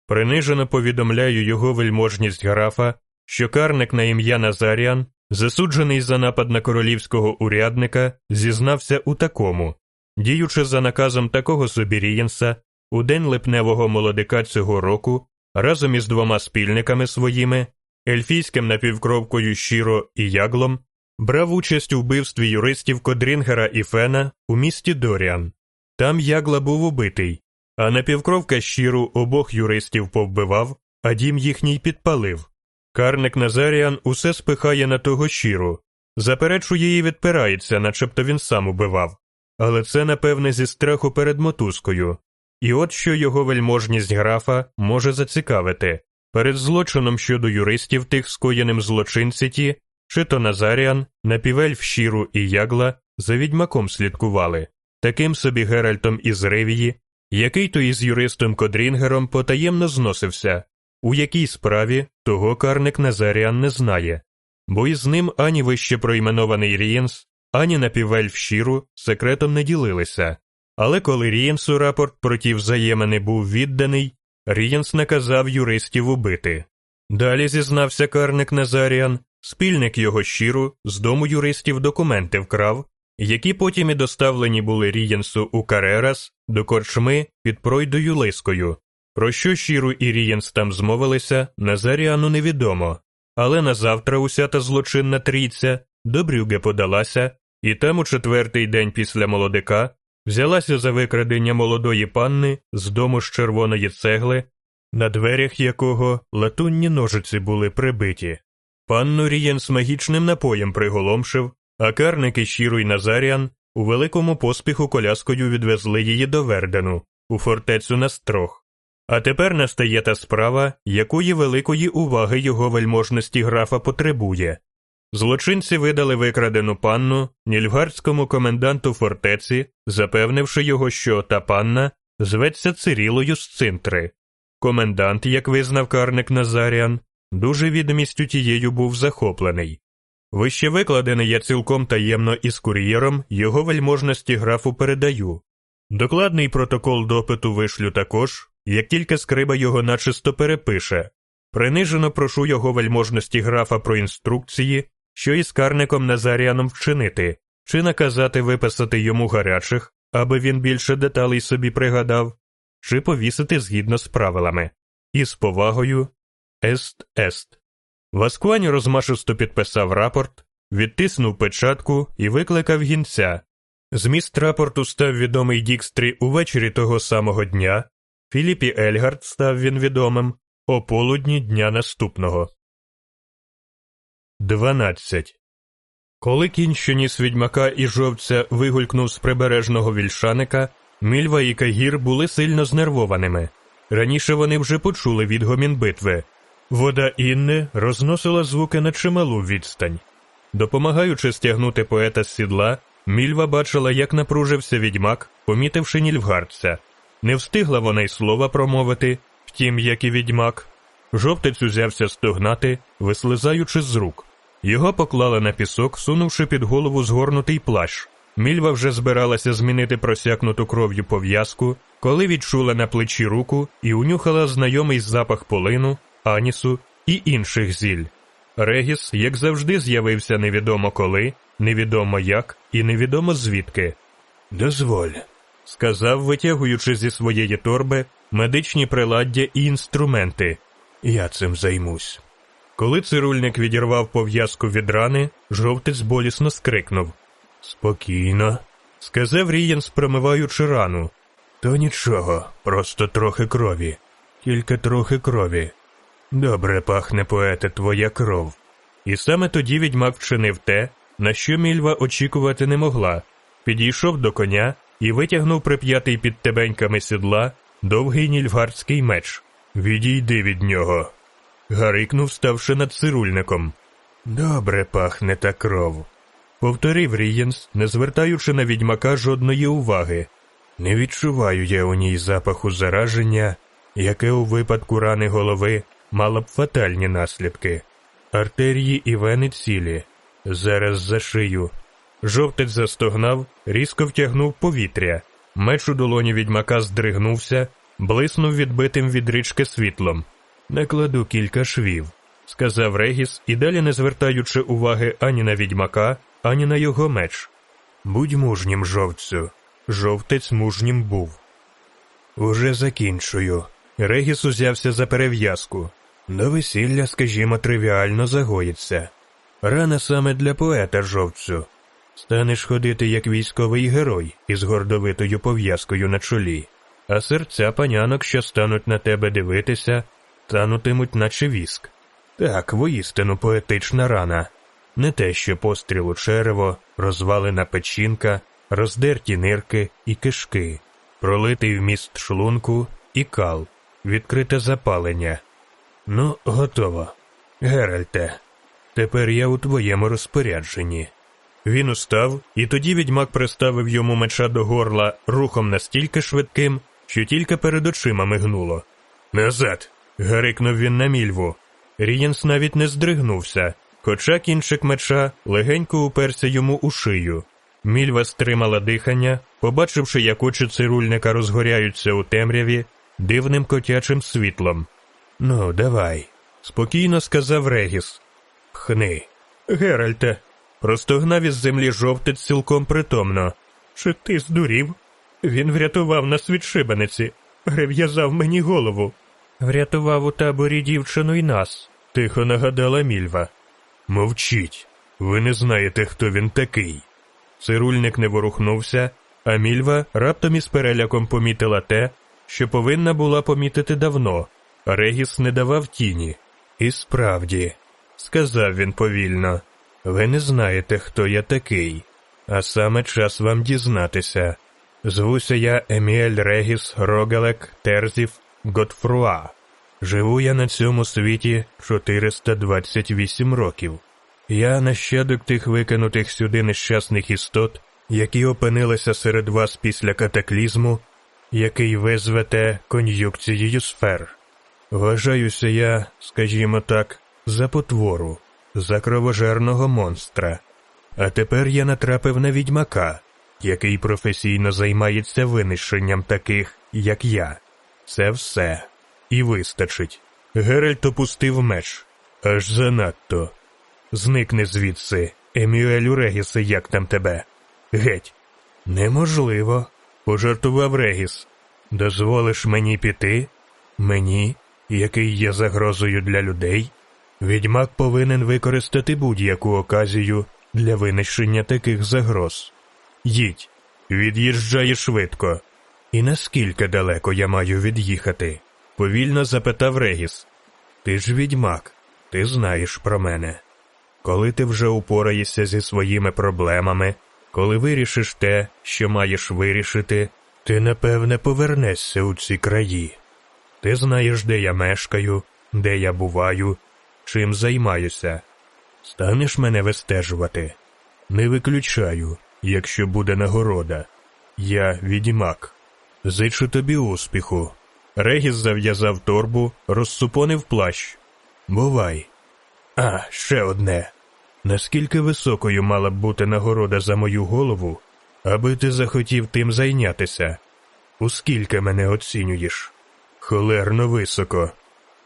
Принижено повідомляю його вельможність графа, що карник на ім'я Назаріан, засуджений за напад на королівського урядника, зізнався у такому, діючи за наказом такого собі Рієнса, у день липневого молодика цього року, разом із двома спільниками своїми, ельфійським напівкровкою Щіро і Яглом, брав участь у вбивстві юристів Кодрінгера і Фена у місті Доріан. Там Ягла був убитий, а напівкровка щиру обох юристів повбивав, а дім їхній підпалив. Карник Назаріан усе спихає на того щиру, заперечує і відпирається, начебто він сам убивав. Але це, напевне, зі страху перед мотузкою. І от що його вельможність графа може зацікавити перед злочином щодо юристів тих скоєним злочинці ті, чи то Назаріан, напівельф щиру і ягла за відьмаком слідкували, таким собі Геральтом із Ревії, який то із юристом Кодрінгером потаємно зносився, у якій справі того карник Назаріан не знає, бо із ним ані вищепройменований Рієнс, ані напівельф Ширру секретом не ділилися. Але коли Рієнсу рапорт про ті взаємини був відданий, Рієнс наказав юристів убити. Далі зізнався карник Назаріан, спільник його, Ширру з дому юристів документи вкрав, які потім і доставлені були Рієнсу у Карерас до корчми під Пройдою Лискою. Про що Ширру і Рієнс там змовилися, Назаріану невідомо, але на завтра уся та злочинна трійця до Брюге подалася, і там у четвертий день після молодика взялася за викрадення молодої панни з дому з червоної цегли, на дверях якого латунні ножиці були прибиті. Панну Рієнс магічним напоєм приголомшив, а карники Щіру й Назаріан у великому поспіху коляскою відвезли її до Вердену, у фортецю Настрох. А тепер настає та справа, якої великої уваги його вельможності графа потребує. Злочинці видали викрадену панну нільфгардському коменданту фортеці, запевнивши його, що та панна зветься Цирілою з цинтри. Комендант, як визнав карник Назаріан, дуже відомістю тією був захоплений. Вище викладене я цілком таємно із кур'єром його вельможності графу передаю. Докладний протокол допиту вишлю також, як тільки скриба його начисто перепише. Принижено прошу його вельможності графа про інструкції, що із карником Назаріаном вчинити, чи наказати виписати йому гарячих, аби він більше деталей собі пригадав, чи повісити згідно з правилами. І з повагою Ест Ест. Васкуань розмашисто підписав рапорт, відтиснув печатку і викликав гінця. Зміст рапорту став відомий Дікстрі увечері того самого дня. Філіпі Ельгард став він відомим о полудні дня наступного. 12. Коли кінь, що ніс відьмака і жовця вигулькнув з прибережного вільшаника, Мільва і Кагір були сильно знервованими. Раніше вони вже почули відгомін битви. Вода Інни розносила звуки на чималу відстань. Допомагаючи стягнути поета з сідла, Мільва бачила, як напружився відьмак, помітивши нільфгардця. Не встигла вона й слова промовити, втім, як і відьмак. Жовтець узявся стогнати, вислизаючи з рук. Його поклали на пісок, сунувши під голову згорнутий плащ. Мільва вже збиралася змінити просякнуту кров'ю пов'язку, коли відчула на плечі руку і унюхала знайомий запах полину, анісу і інших зіль. Регіс, як завжди, з'явився невідомо коли, невідомо як і невідомо звідки. Дозволь, сказав, витягуючи зі своєї торби медичні приладдя і інструменти. Я цим займусь. Коли цирульник відірвав пов'язку від рани, жовтець болісно скрикнув. Спокійно, сказав Рієнс, промиваючи рану. То нічого, просто трохи крові, тільки трохи крові. Добре пахне поете твоя кров. І саме тоді відьмак вчинив те, на що мільва очікувати не могла, підійшов до коня і витягнув прип'ятий під тебеньками сідла довгий нільфгардський меч. Відійди від нього. Гарикнув, ставши над цирульником. Добре пахне та кров. Повторив Рієнс, не звертаючи на відьмака жодної уваги. Не відчуваю я у ній запаху зараження, яке у випадку рани голови мало б фатальні наслідки. Артерії і вени цілі. Зараз за шию. Жовтець застогнав, різко втягнув повітря. Меч у долоні відьмака здригнувся, блиснув відбитим від річки світлом. Накладу кілька швів, сказав Регіс і далі не звертаючи уваги ані на відьмака, ані на його меч. Будь мужнім, жовцю. Жовтець мужнім був. Уже закінчую. Регіс узявся за перев'язку. До весілля, скажімо, тривіально загоїться. Рана саме для поета жовцю. Станеш ходити як військовий герой із гордовитою пов'язкою на чолі, а серця панянок, що стануть на тебе дивитися, танутимуть, наче віск. Так, воістину поетична рана. Не те, що постріл у черево, розвалена печінка, роздерті нирки і кишки, пролитий вміст шлунку і кал, відкрите запалення. Ну, готово. Геральте, тепер я у твоєму розпорядженні. Він устав, і тоді відьмак приставив йому меча до горла рухом настільки швидким, що тільки перед очима мигнуло. Назад. гарикнув він на мільву. Рієнс навіть не здригнувся, хоча кінчик меча легенько уперся йому у шию. Мільва стримала дихання, побачивши, як очі цирульника розгоряються у темряві дивним котячим світлом. Ну, давай, спокійно сказав Регіс. Пхни. Геральте, простогнав із землі жовтець цілком притомно. Чи ти здурів? Він врятував нас від шибениці, прив'язав мені голову. Врятував у таборі дівчину й нас, тихо нагадала мільва. Мовчіть, ви не знаєте, хто він такий. Цирульник не ворухнувся, а мільва раптом із переляком помітила те, що повинна була помітити давно. Регіс не давав тіні. І справді, сказав він повільно, ви не знаєте, хто я такий, а саме час вам дізнатися. Звуся я Еміель Регіс Рогалек Терзів Готфруа. Живу я на цьому світі 428 років. Я нащадок тих викинутих сюди нещасних істот, які опинилися серед вас після катаклізму, який ви звете кон'юкцією сфер. Вважаюся я, скажімо так, за потвору, за кровожерного монстра. А тепер я натрапив на відьмака, який професійно займається винищенням таких, як я. Це все. І вистачить. Геральт опустив меч. Аж занадто. Зникни звідси, Емюелю Регісе, як там тебе. Геть. Неможливо, пожартував Регіс. Дозволиш мені піти? Мені, який є загрозою для людей? Відьмак повинен використати будь-яку оказію для винищення таких загроз. Їдь, від'їжджає швидко. І наскільки далеко я маю від'їхати? повільно запитав Регіс. Ти ж відьмак, ти знаєш про мене. Коли ти вже упораєшся зі своїми проблемами, коли вирішиш те, що маєш вирішити, ти напевне повернешся у ці краї. Ти знаєш, де я мешкаю, де я буваю, чим займаюся. Станеш мене вистежувати? Не виключаю, якщо буде нагорода. Я відімак. Зичу тобі успіху. Регіс зав'язав торбу, розсупонив плащ. Бувай. А, ще одне. Наскільки високою мала б бути нагорода за мою голову, аби ти захотів тим зайнятися? Ускільки мене оцінюєш? Холерно високо.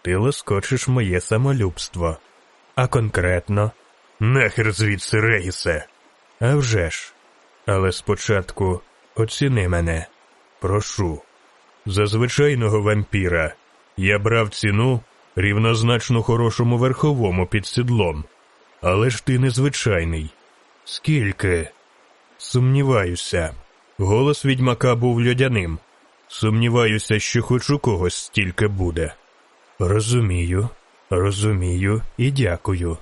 Ти лоскочиш моє самолюбство. А конкретно, нахер звідси, Регісе. А вже ж. Але спочатку оціни мене. Прошу. За звичайного вампіра я брав ціну рівнозначно хорошому верховому під сідлом. Але ж ти незвичайний. Скільки? Сумніваюся. Голос відьмака був льодяним. Сумніваюся, що хоч у когось стільки буде. Розумію, розумію і дякую.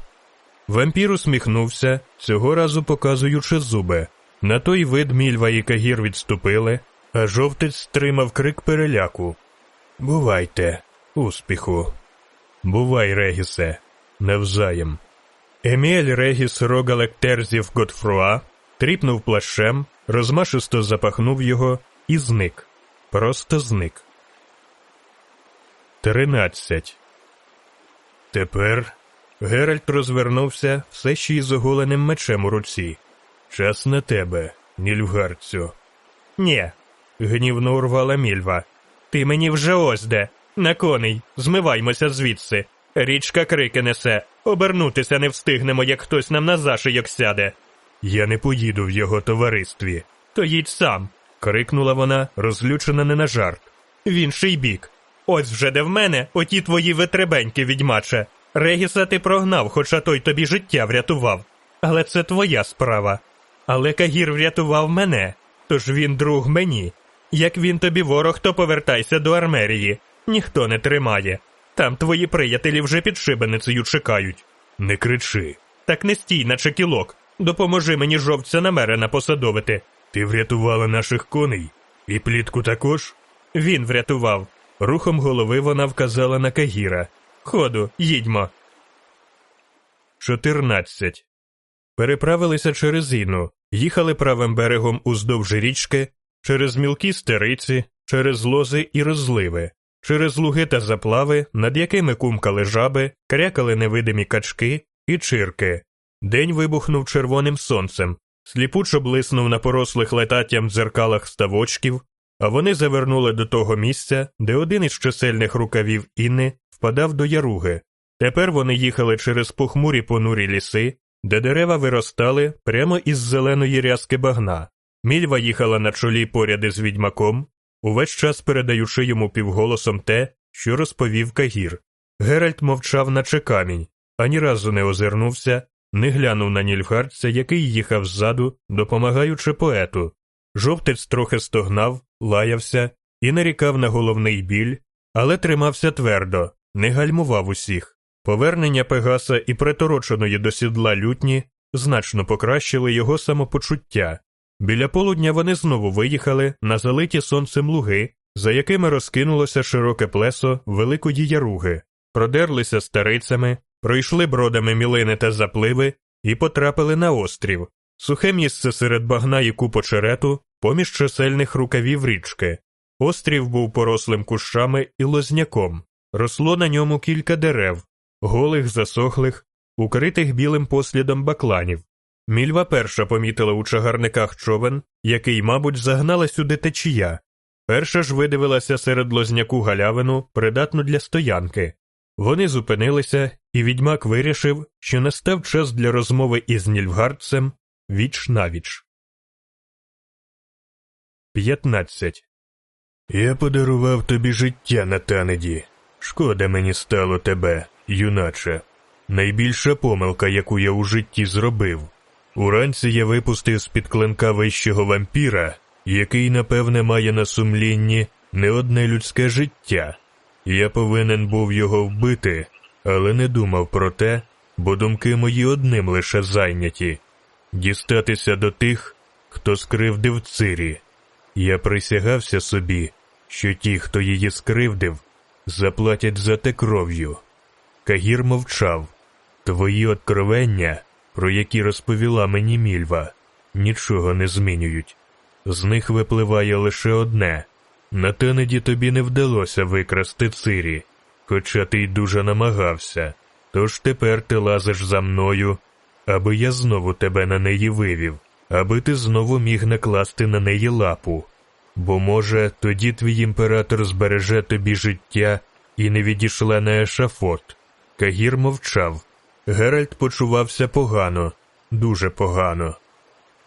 Вампір усміхнувся, цього разу показуючи зуби. На той вид мільва і кагір відступили, а жовтець стримав крик переляку. Бувайте, успіху. Бувай, Регісе, навзаєм. Еміель Регіс Рогалек Терзів Готфруа тріпнув плащем, розмашисто запахнув його і зник. Просто зник. Тринадцять. Тепер Геральт розвернувся все ще із оголеним мечем у руці. Час на тебе, Нільфгарцю. Нє. гнівно урвала мільва. Ти мені вже ось де. На коней, змиваймося звідси. Річка крики несе, обернутися не встигнемо, як хтось нам на зашийок сяде. Я не поїду в його товаристві. То їдь сам. Крикнула вона, розлючена не на жарт. В інший бік. Ось вже де в мене оті твої витребеньки, відьмаче. Регіса ти прогнав, хоча той тобі життя врятував. Але це твоя справа. Але Кагір врятував мене, тож він друг мені. Як він тобі ворог, то повертайся до Армерії. Ніхто не тримає. Там твої приятелі вже під шибеницею чекають. Не кричи. Так не стій, наче кілок. Допоможи мені жовця намерена посадовити. Ти врятувала наших коней? І плітку також? Він врятував. Рухом голови вона вказала на Кагіра. Ходу, їдьмо. 14. Переправилися через Іну, їхали правим берегом уздовж річки, через мілкі стериці, через лози і розливи, через луги та заплави, над якими кумкали жаби, крякали невидимі качки і чирки. День вибухнув червоним сонцем, сліпучо блиснув на порослих летаттям дзеркалах ставочків, а вони завернули до того місця, де один із чисельних рукавів Інни впадав до яруги. Тепер вони їхали через похмурі понурі ліси, де дерева виростали прямо із зеленої рязки багна. Мільва їхала на чолі поряд із відьмаком, увесь час передаючи йому півголосом те, що розповів Кагір. Геральт мовчав, наче камінь, ані разу не озирнувся, не глянув на нільфгардця, який їхав ззаду, допомагаючи поету. Жовтець трохи стогнав, лаявся і нарікав на головний біль, але тримався твердо, не гальмував усіх. Повернення Пегаса і притороченої до сідла лютні значно покращили його самопочуття. Біля полудня вони знову виїхали на залиті сонцем луги, за якими розкинулося широке плесо великої яруги, продерлися старицями, пройшли бродами мілини та запливи і потрапили на острів, сухе місце серед багна і купочерету, поміж чисельних рукавів річки. Острів був порослим кущами і лозняком, росло на ньому кілька дерев, голих, засохлих, укритих білим послідом бакланів. Мільва перша помітила у чагарниках човен, який, мабуть, загнала сюди течія. Перша ж видивилася серед лозняку галявину, придатну для стоянки. Вони зупинилися, і відьмак вирішив, що настав час для розмови із Нільфгардцем віч навіч. 15. Я подарував тобі життя на танеді. Шкода мені стало тебе, юначе. Найбільша помилка, яку я у житті зробив. Уранці я випустив з під клинка вищого вампіра, який, напевне, має на сумлінні не одне людське життя. Я повинен був його вбити, але не думав про те, бо думки мої одним лише зайняті дістатися до тих, хто скривдив цирі. Я присягався собі, що ті, хто її скривдив, заплатять за те кров'ю. Кагір мовчав. Твої откровення, про які розповіла мені мільва, нічого не змінюють. З них випливає лише одне на Тенеді тобі не вдалося викрасти цирі, хоча ти й дуже намагався. Тож тепер ти лазиш за мною, аби я знову тебе на неї вивів, аби ти знову міг накласти на неї лапу. Бо, може, тоді твій імператор збереже тобі життя і не відійшла на ешафот. Кагір мовчав. Геральт почувався погано, дуже погано.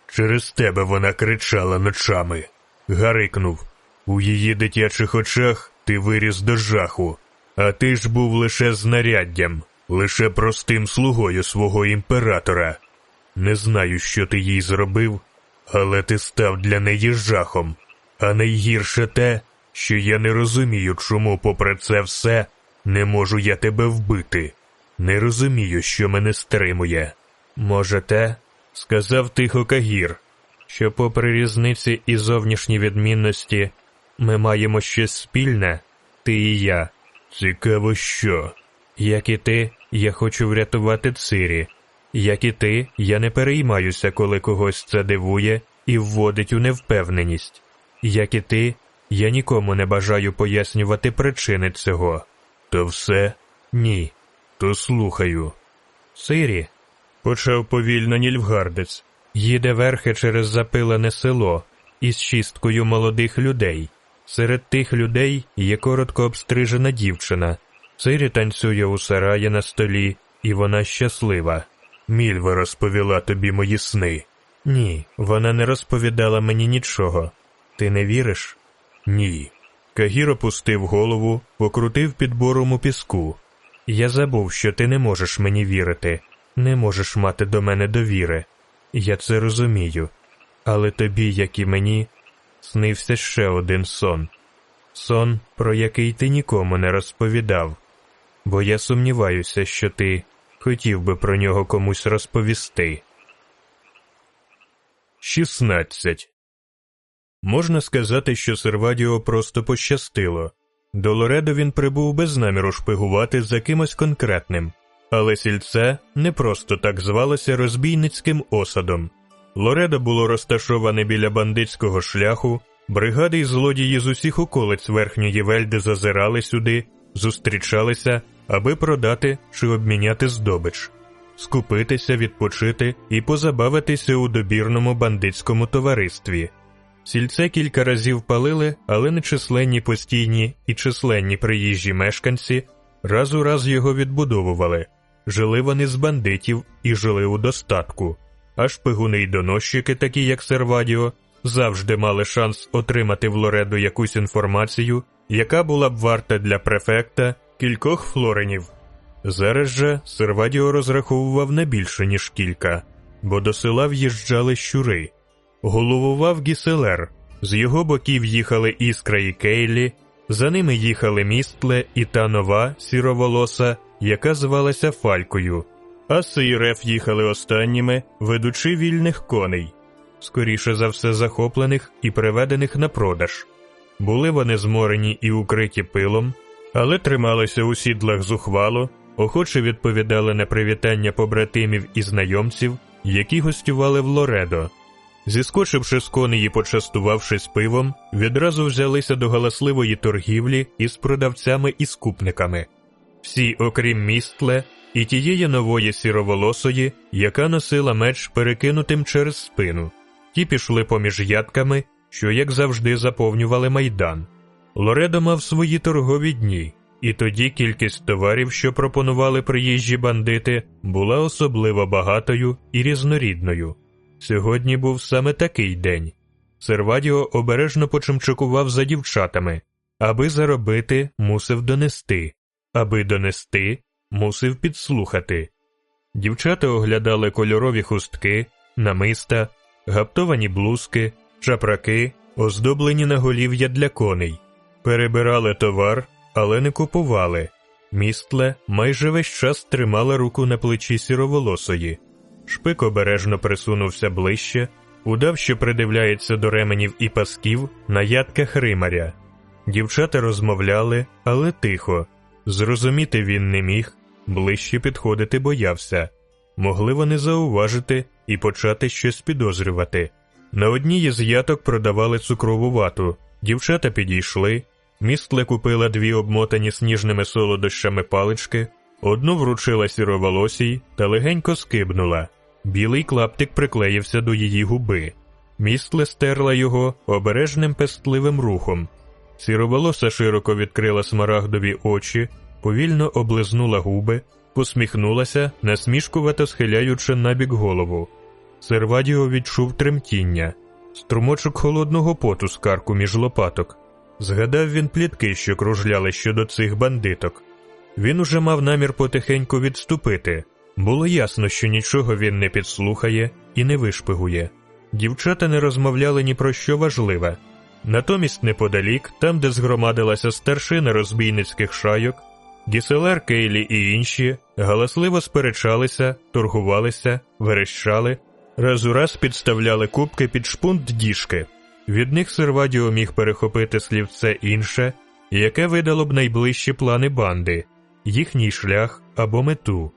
Через тебе вона кричала ночами. Гарикнув. У її дитячих очах ти виріс до жаху, а ти ж був лише знаряддям, лише простим слугою свого імператора. Не знаю, що ти їй зробив, але ти став для неї жахом. А найгірше те, що я не розумію, чому, попри це все, не можу я тебе вбити. Не розумію, що мене стримує. Може, те, сказав тихо Кагір, що, попри різниці і зовнішні відмінності, ми маємо щось спільне, ти і я. Цікаво, що. Як і ти, я хочу врятувати Цирі. Як і ти, я не переймаюся, коли когось це дивує і вводить у невпевненість. Як і ти, я нікому не бажаю пояснювати причини цього. То все? Ні. То слухаю. Сирі, почав повільно Нільфгардець, їде верхи через запилене село із шісткою молодих людей. Серед тих людей є коротко обстрижена дівчина. Сирі танцює у сараї на столі, і вона щаслива. Мільва розповіла тобі мої сни. Ні, вона не розповідала мені нічого. Ти не віриш? Ні. Кагір опустив голову, покрутив підбором у піску. Я забув, що ти не можеш мені вірити, не можеш мати до мене довіри. Я це розумію. Але тобі, як і мені, снився ще один сон сон, про який ти нікому не розповідав, бо я сумніваюся, що ти хотів би про нього комусь розповісти. 16. Можна сказати, що Сервадіо просто пощастило. До Лоредо він прибув без наміру шпигувати за кимось конкретним, але сільце не просто так звалося розбійницьким осадом. Лоредо було розташоване біля бандитського шляху, бригади й злодії з усіх околиць верхньої вельди зазирали сюди, зустрічалися, аби продати чи обміняти здобич, скупитися, відпочити і позабавитися у добірному бандитському товаристві. Сільце кілька разів палили, але нечисленні постійні і численні приїжджі мешканці раз у раз його відбудовували, жили вони з бандитів і жили у достатку, а шпигуни й доносчики, такі як Сервадіо, завжди мали шанс отримати в Лореду якусь інформацію, яка була б варта для префекта кількох флоренів. Зараз же Сервадіо розраховував не більше, ніж кілька, бо до села в'їжджали щури. Головував Гіселер, з його боків їхали Іскра і Кейлі, за ними їхали містле і та нова сіроволоса, яка звалася Фалькою, а Сейреф їхали останніми, ведучи вільних коней, скоріше за все захоплених і приведених на продаж. Були вони зморені і укриті пилом, але трималися у сідлах зухвало, охоче відповідали на привітання побратимів і знайомців, які гостювали в Лоредо. Зіскочивши з коней і почастувавшись пивом, відразу взялися до галасливої торгівлі із продавцями і скупниками. Всі, окрім містле, і тієї нової сіроволосої, яка носила меч перекинутим через спину, ті пішли поміж ядками, що, як завжди, заповнювали майдан. Лоредо мав свої торгові дні, і тоді кількість товарів, що пропонували приїжджі бандити, була особливо багатою і різнорідною. Сьогодні був саме такий день. Сервадіо обережно почимчикував за дівчатами, аби заробити, мусив донести, аби донести, мусив підслухати. Дівчата оглядали кольорові хустки, намиста, гаптовані блузки, чапраки, оздоблені на голів'я для коней, перебирали товар, але не купували. Містле майже весь час тримала руку на плечі сіроволосої. Шпик обережно присунувся ближче, удав, що придивляється до ременів і пасків на ядках римаря. Дівчата розмовляли, але тихо. Зрозуміти він не міг, ближче підходити боявся. Могли вони зауважити і почати щось підозрювати. На одній із яток продавали цукрову вату, дівчата підійшли, містле купила дві обмотані сніжними солодощами палички, одну вручила сіроволосій та легенько скибнула. Білий клаптик приклеївся до її губи. Містле стерла його обережним пестливим рухом. Сіроволоса широко відкрила смарагдові очі, повільно облизнула губи, посміхнулася, насмішкувато схиляючи набік голову. Сервадіо відчув тремтіння, струмочок холодного поту з карку між лопаток. Згадав він плітки, що кружляли щодо цих бандиток. Він уже мав намір потихеньку відступити. Було ясно, що нічого він не підслухає і не вишпигує. Дівчата не розмовляли ні про що важливе. Натомість, неподалік, там, де згромадилася старшина розбійницьких шайок, Гіселер Кейлі і інші галасливо сперечалися, торгувалися, верещали, раз у раз підставляли кубки під шпунт діжки. Від них Сервадіо міг перехопити слівце інше, яке видало б найближчі плани банди, їхній шлях або мету.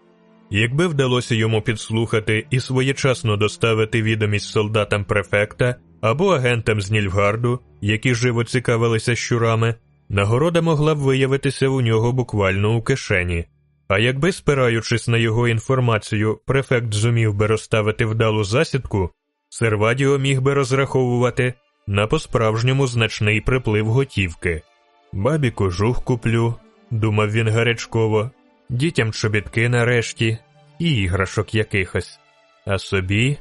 Якби вдалося йому підслухати і своєчасно доставити відомість солдатам префекта або агентам з Нільфгарду, які живо цікавилися щурами, Нагорода могла б виявитися у нього буквально у кишені, а якби, спираючись на його інформацію, префект зумів би розставити вдалу засідку, Сервадіо міг би розраховувати на по-справжньому значний приплив готівки. Бабі кожух куплю, думав він гарячково, дітям чобітки нарешті, і іграшок якихось. А собі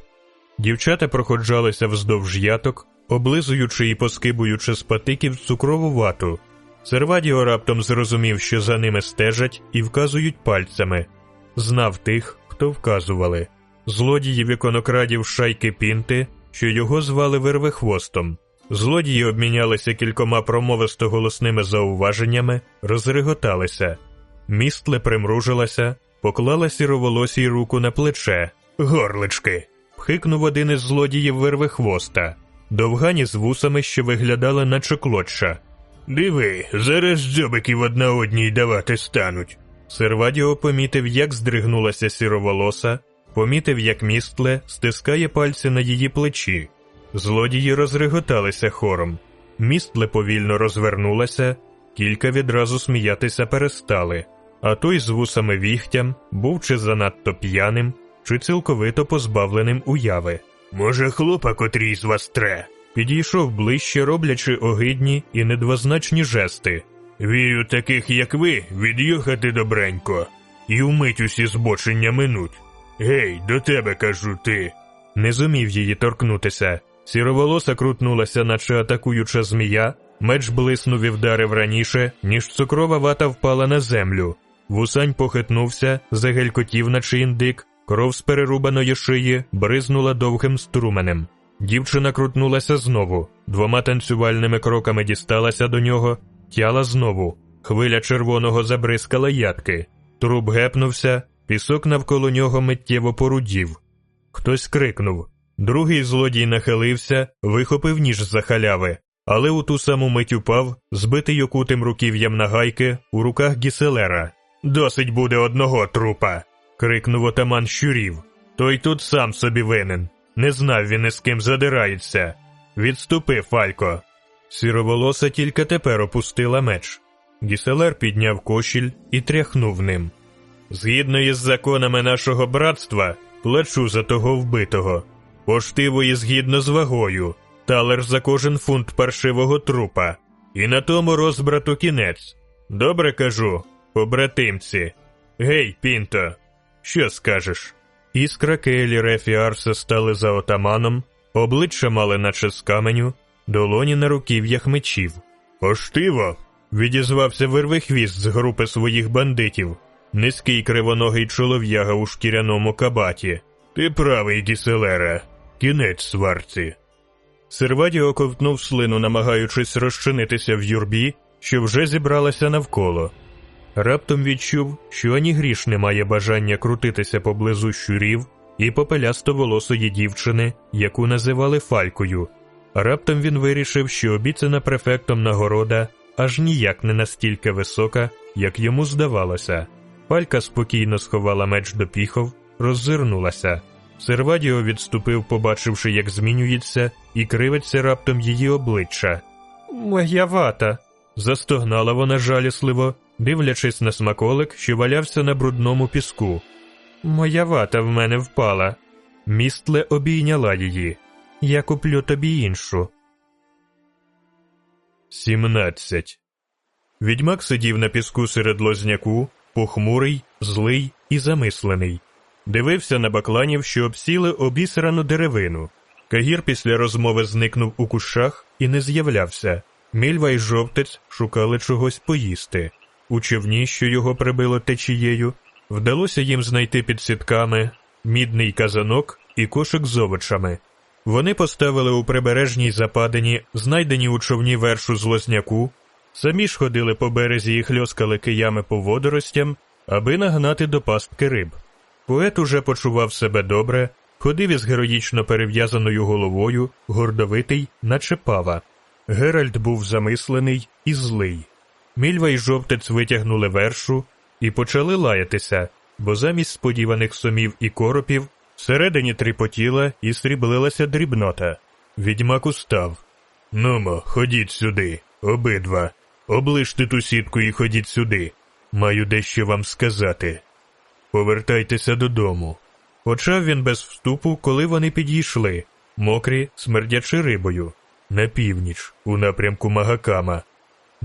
дівчата проходжалися вздовж яток, облизуючи і поскибуючи з патиків цукрову вату. Сервадіо раптом зрозумів, що за ними стежать і вказують пальцями. Знав тих, хто вказували злодіїв іконокрадів шайки Пінти, що його звали Вервихвостом. Злодії обмінялися кількома промовисто голосними зауваженнями, розреготалися. Містле примружилася, поклала сіроволосій руку на плече. Горлички. пхикнув один із злодіїв Вервихвоста. Довгані з вусами, що виглядали наче клоча. Диви, зараз дзьобиків одна одній давати стануть. Сервадіо помітив, як здригнулася сіроволоса, помітив, як містле стискає пальці на її плечі. Злодії розреготалися хором. Містле повільно розвернулася, кілька відразу сміятися перестали, а той з вусами віхтям був чи занадто п'яним, чи цілковито позбавленим уяви. Може, хлопа котрій з вас тре? Підійшов ближче, роблячи огидні і недвозначні жести. Вірю, таких, як ви, від'їхати добренько, і вмить усі збочення минуть. Гей, до тебе кажу ти. Не зумів її торкнутися. Сіроволоса крутнулася, наче атакуюча змія, меч блиснув і вдарив раніше, ніж цукрова вата впала на землю. Вусань похитнувся, загелькотів, наче індик, кров з перерубаної шиї бризнула довгим струменем. Дівчина крутнулася знову, двома танцювальними кроками дісталася до нього, тяла знову. Хвиля червоного забризкала ядки. Труп гепнувся, пісок навколо нього миттєво порудів. Хтось крикнув. Другий злодій нахилився, вихопив ніж за халяви, але у ту саму мить упав, збитий окутим руків'ям нагайки у руках гіселера. Досить буде одного трупа. крикнув отаман щурів. Той тут сам собі винен. Не знав він із ким задирається. Відступи, Фалько. Сіроволоса тільки тепер опустила меч. Гіселер підняв кошіль і тряхнув ним. Згідно із законами нашого братства, плачу за того вбитого. Поштивої згідно з вагою, талер за кожен фунт паршивого трупа. І на тому розбрату кінець. Добре кажу, побратимці. Гей, Пінто, що скажеш? Іскра Кейлі Арса стали за отаманом, обличчя мали наче з каменю, долоні на руків'ях мечів. Поштиво. відізвався вирвихвіст з групи своїх бандитів, низький кривоногий чолов'яга у шкіряному кабаті. Ти правий, Гіселера, кінець сварці. Сервадіо ковтнув слину, намагаючись розчинитися в юрбі, що вже зібралася навколо. Раптом відчув, що ані гріш не має бажання крутитися поблизу щурів і попелясто волосої дівчини, яку називали Фалькою. Раптом він вирішив, що обіцяна префектом нагорода аж ніяк не настільки висока, як йому здавалося. Фалька спокійно сховала меч до піхов, роззирнулася. Сервадіо відступив, побачивши, як змінюється, і кривиться раптом її обличчя. Моя вата. застогнала вона жалісливо, дивлячись на смаколик, що валявся на брудному піску. Моя вата в мене впала. Містле обійняла її. Я куплю тобі іншу. 17. Відьмак сидів на піску серед лозняку, похмурий, злий і замислений. Дивився на бакланів, що обсіли обісрану деревину. Кагір після розмови зникнув у кущах і не з'являвся. Мільва й жовтець шукали чогось поїсти. У човні, що його прибило течією, вдалося їм знайти під сітками мідний казанок і кошик з овочами. Вони поставили у прибережній западині, знайдені у човні вершу з лозняку, самі ж ходили по березі і хльоскали киями по водоростям, аби нагнати до пастки риб. Поет уже почував себе добре, ходив із героїчно перев'язаною головою, гордовитий, наче пава. Геральт був замислений і злий. Мільва й жовтець витягнули вершу і почали лаятися, бо замість сподіваних сумів і коропів всередині тріпотіла і сріблилася дрібнота. Відьмак устав. Нумо, ходіть сюди, обидва. Оближте ту сітку і ходіть сюди. Маю дещо вам сказати. Повертайтеся додому. Почав він без вступу, коли вони підійшли, мокрі, смердячи рибою, на північ, у напрямку Магакама.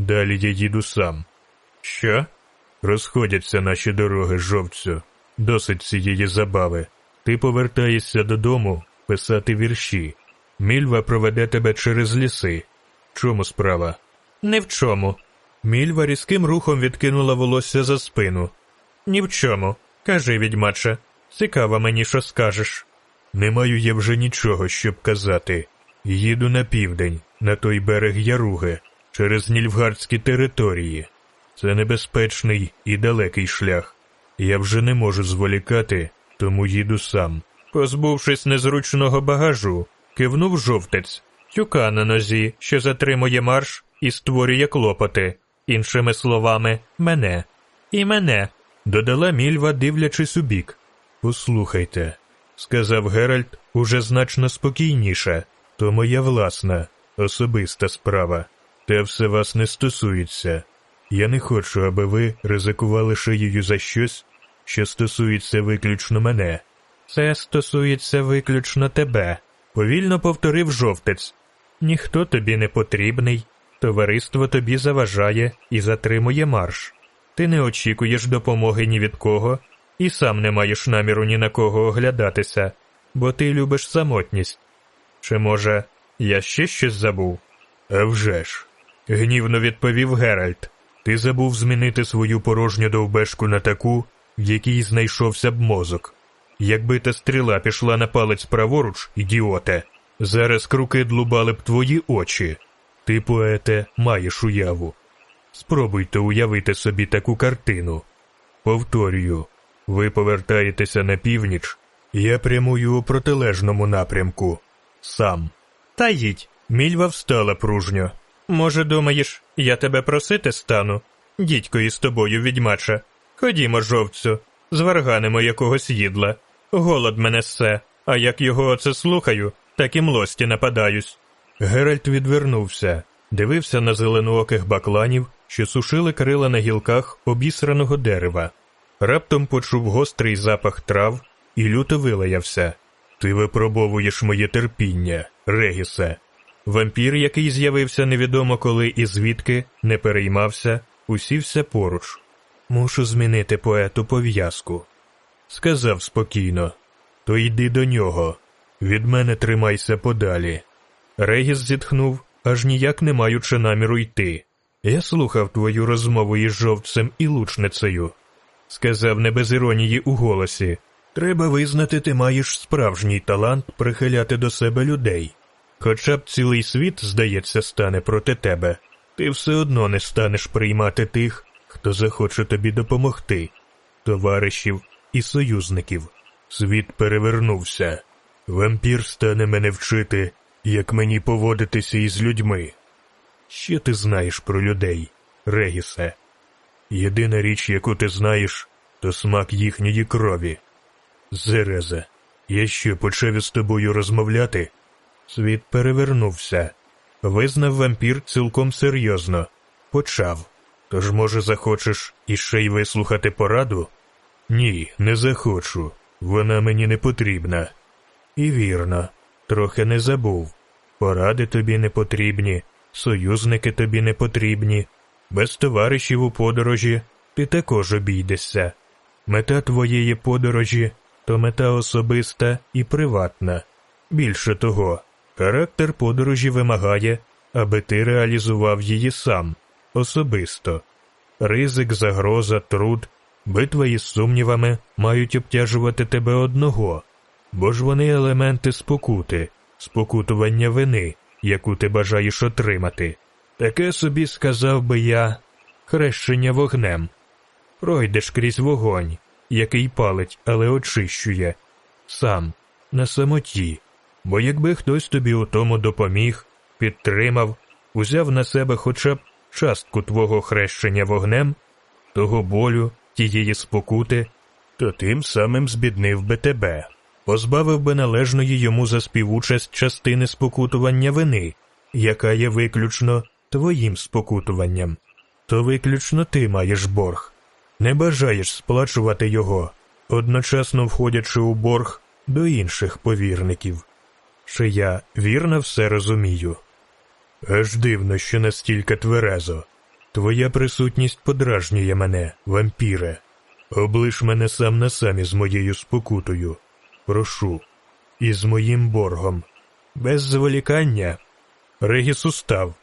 Далі я їду сам. Що? Розходяться наші дороги, жовцю. Досить цієї забави. Ти повертаєшся додому писати вірші. Мільва проведе тебе через ліси. Чому справа? Не в чому. Мільва різким рухом відкинула волосся за спину. Ні в чому. Кажи, відьмаче, цікаво мені, що скажеш. Не маю я вже нічого, щоб казати. Їду на південь, на той берег Яруги, через Нільфгардські території. Це небезпечний і далекий шлях. Я вже не можу зволікати, тому їду сам. Позбувшись незручного багажу, кивнув жовтець, тюка на нозі, що затримує марш і створює клопоти, іншими словами, мене. І мене, додала мільва, дивлячись у бік. Послухайте, сказав Геральт уже значно спокійніше, то моя власна, особиста справа. Те все вас не стосується. Я не хочу, аби ви ризикували шиєю за щось, що стосується виключно мене. Це стосується виключно тебе, повільно повторив жовтець. Ніхто тобі не потрібний, товариство тобі заважає і затримує марш. Ти не очікуєш допомоги ні від кого і сам не маєш наміру ні на кого оглядатися, бо ти любиш самотність. Чи, може, я ще щось забув? «А вже ж!» – гнівно відповів Геральт. Ти забув змінити свою порожню довбешку на таку, в якій знайшовся б мозок. Якби та стріла пішла на палець праворуч, ідіоте, зараз круки длубали б твої очі. Ти, поете, маєш уяву. Спробуйте уявити собі таку картину. Повторюю, ви повертаєтеся на північ, я прямую у протилежному напрямку. Сам. Та їдь. Мільва встала пружньо. Може, думаєш, я тебе просити стану? Дідько із тобою, відьмача. Ходімо, жовцю, зварганимо якогось їдла. Голод мене ссе, а як його оце слухаю, так і млості нападаюсь. Геральт відвернувся, дивився на зеленооких бакланів, що сушили крила на гілках обісраного дерева. Раптом почув гострий запах трав і люто вилаявся. Ти випробовуєш моє терпіння, Регісе. Вампір, який з'явився невідомо коли і звідки, не переймався, усівся поруч. Мушу змінити поету пов'язку. Сказав спокійно. То йди до нього. Від мене тримайся подалі. Регіс зітхнув, аж ніяк не маючи наміру йти. Я слухав твою розмову із жовтцем і лучницею. Сказав не без іронії у голосі. Треба визнати, ти маєш справжній талант прихиляти до себе людей. Хоча б цілий світ, здається, стане проти тебе, ти все одно не станеш приймати тих, хто захоче тобі допомогти, товаришів і союзників. Світ перевернувся. Вампір стане мене вчити, як мені поводитися із людьми. Що ти знаєш про людей, Регісе? Єдина річ, яку ти знаєш, то смак їхньої крові. Зерезе, я що почав із тобою розмовляти? Світ перевернувся. Визнав вампір цілком серйозно. Почав. Тож, може, захочеш іще й вислухати пораду? Ні, не захочу. Вона мені не потрібна. І вірно, трохи не забув. Поради тобі не потрібні, союзники тобі не потрібні. Без товаришів у подорожі ти також обійдешся. Мета твоєї подорожі то мета особиста і приватна. Більше того, характер подорожі вимагає, аби ти реалізував її сам, особисто. Ризик, загроза, труд, битва із сумнівами мають обтяжувати тебе одного, бо ж вони елементи спокути, спокутування вини, яку ти бажаєш отримати. Таке собі сказав би я хрещення вогнем. Пройдеш крізь вогонь, який палить, але очищує, сам, на самоті. Бо якби хтось тобі у тому допоміг, підтримав, узяв на себе хоча б частку твого хрещення вогнем, того болю, тієї спокути, то тим самим збіднив би тебе, позбавив би належної йому за співучасть частини спокутування вини, яка є виключно твоїм спокутуванням. то виключно ти маєш борг. Не бажаєш сплачувати його, одночасно входячи у борг до інших повірників. Чи я вірно все розумію? Аж дивно, що настільки тверезо. Твоя присутність подражнює мене, вампіре. Облиш мене сам на сам із моєю спокутою. Прошу, і з моїм боргом. Без зволікання. Регіс устав.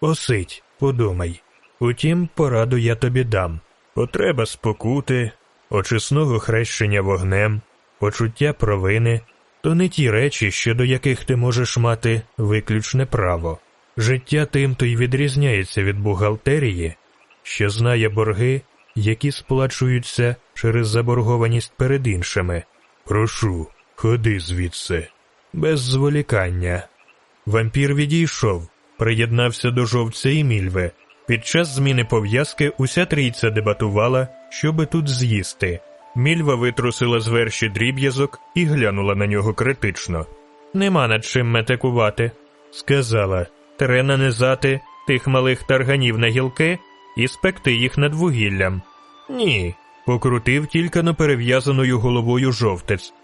Осить, подумай. Утім, пораду я тобі дам. Потреба спокути, очисного хрещення вогнем, почуття провини то не ті речі, щодо яких ти можеш мати виключне право. Життя тим то й відрізняється від бухгалтерії, що знає борги, які сплачуються через заборгованість перед іншими. Прошу, ходи звідси, без зволікання. Вампір відійшов, приєднався до жовця і мільви. Під час зміни пов'язки уся трійця дебатувала, щоби тут з'їсти. Мільва витрусила з верші дріб'язок і глянула на нього критично. Нема над чим метикувати, сказала. Тре нанизати тих малих тарганів на гілки і спекти їх над вугіллям. Ні, покрутив тільки на перев'язаною головою жовтець.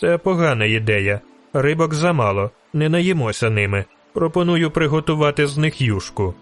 Це погана ідея. Рибок замало, не наїмося ними. Пропоную приготувати з них юшку.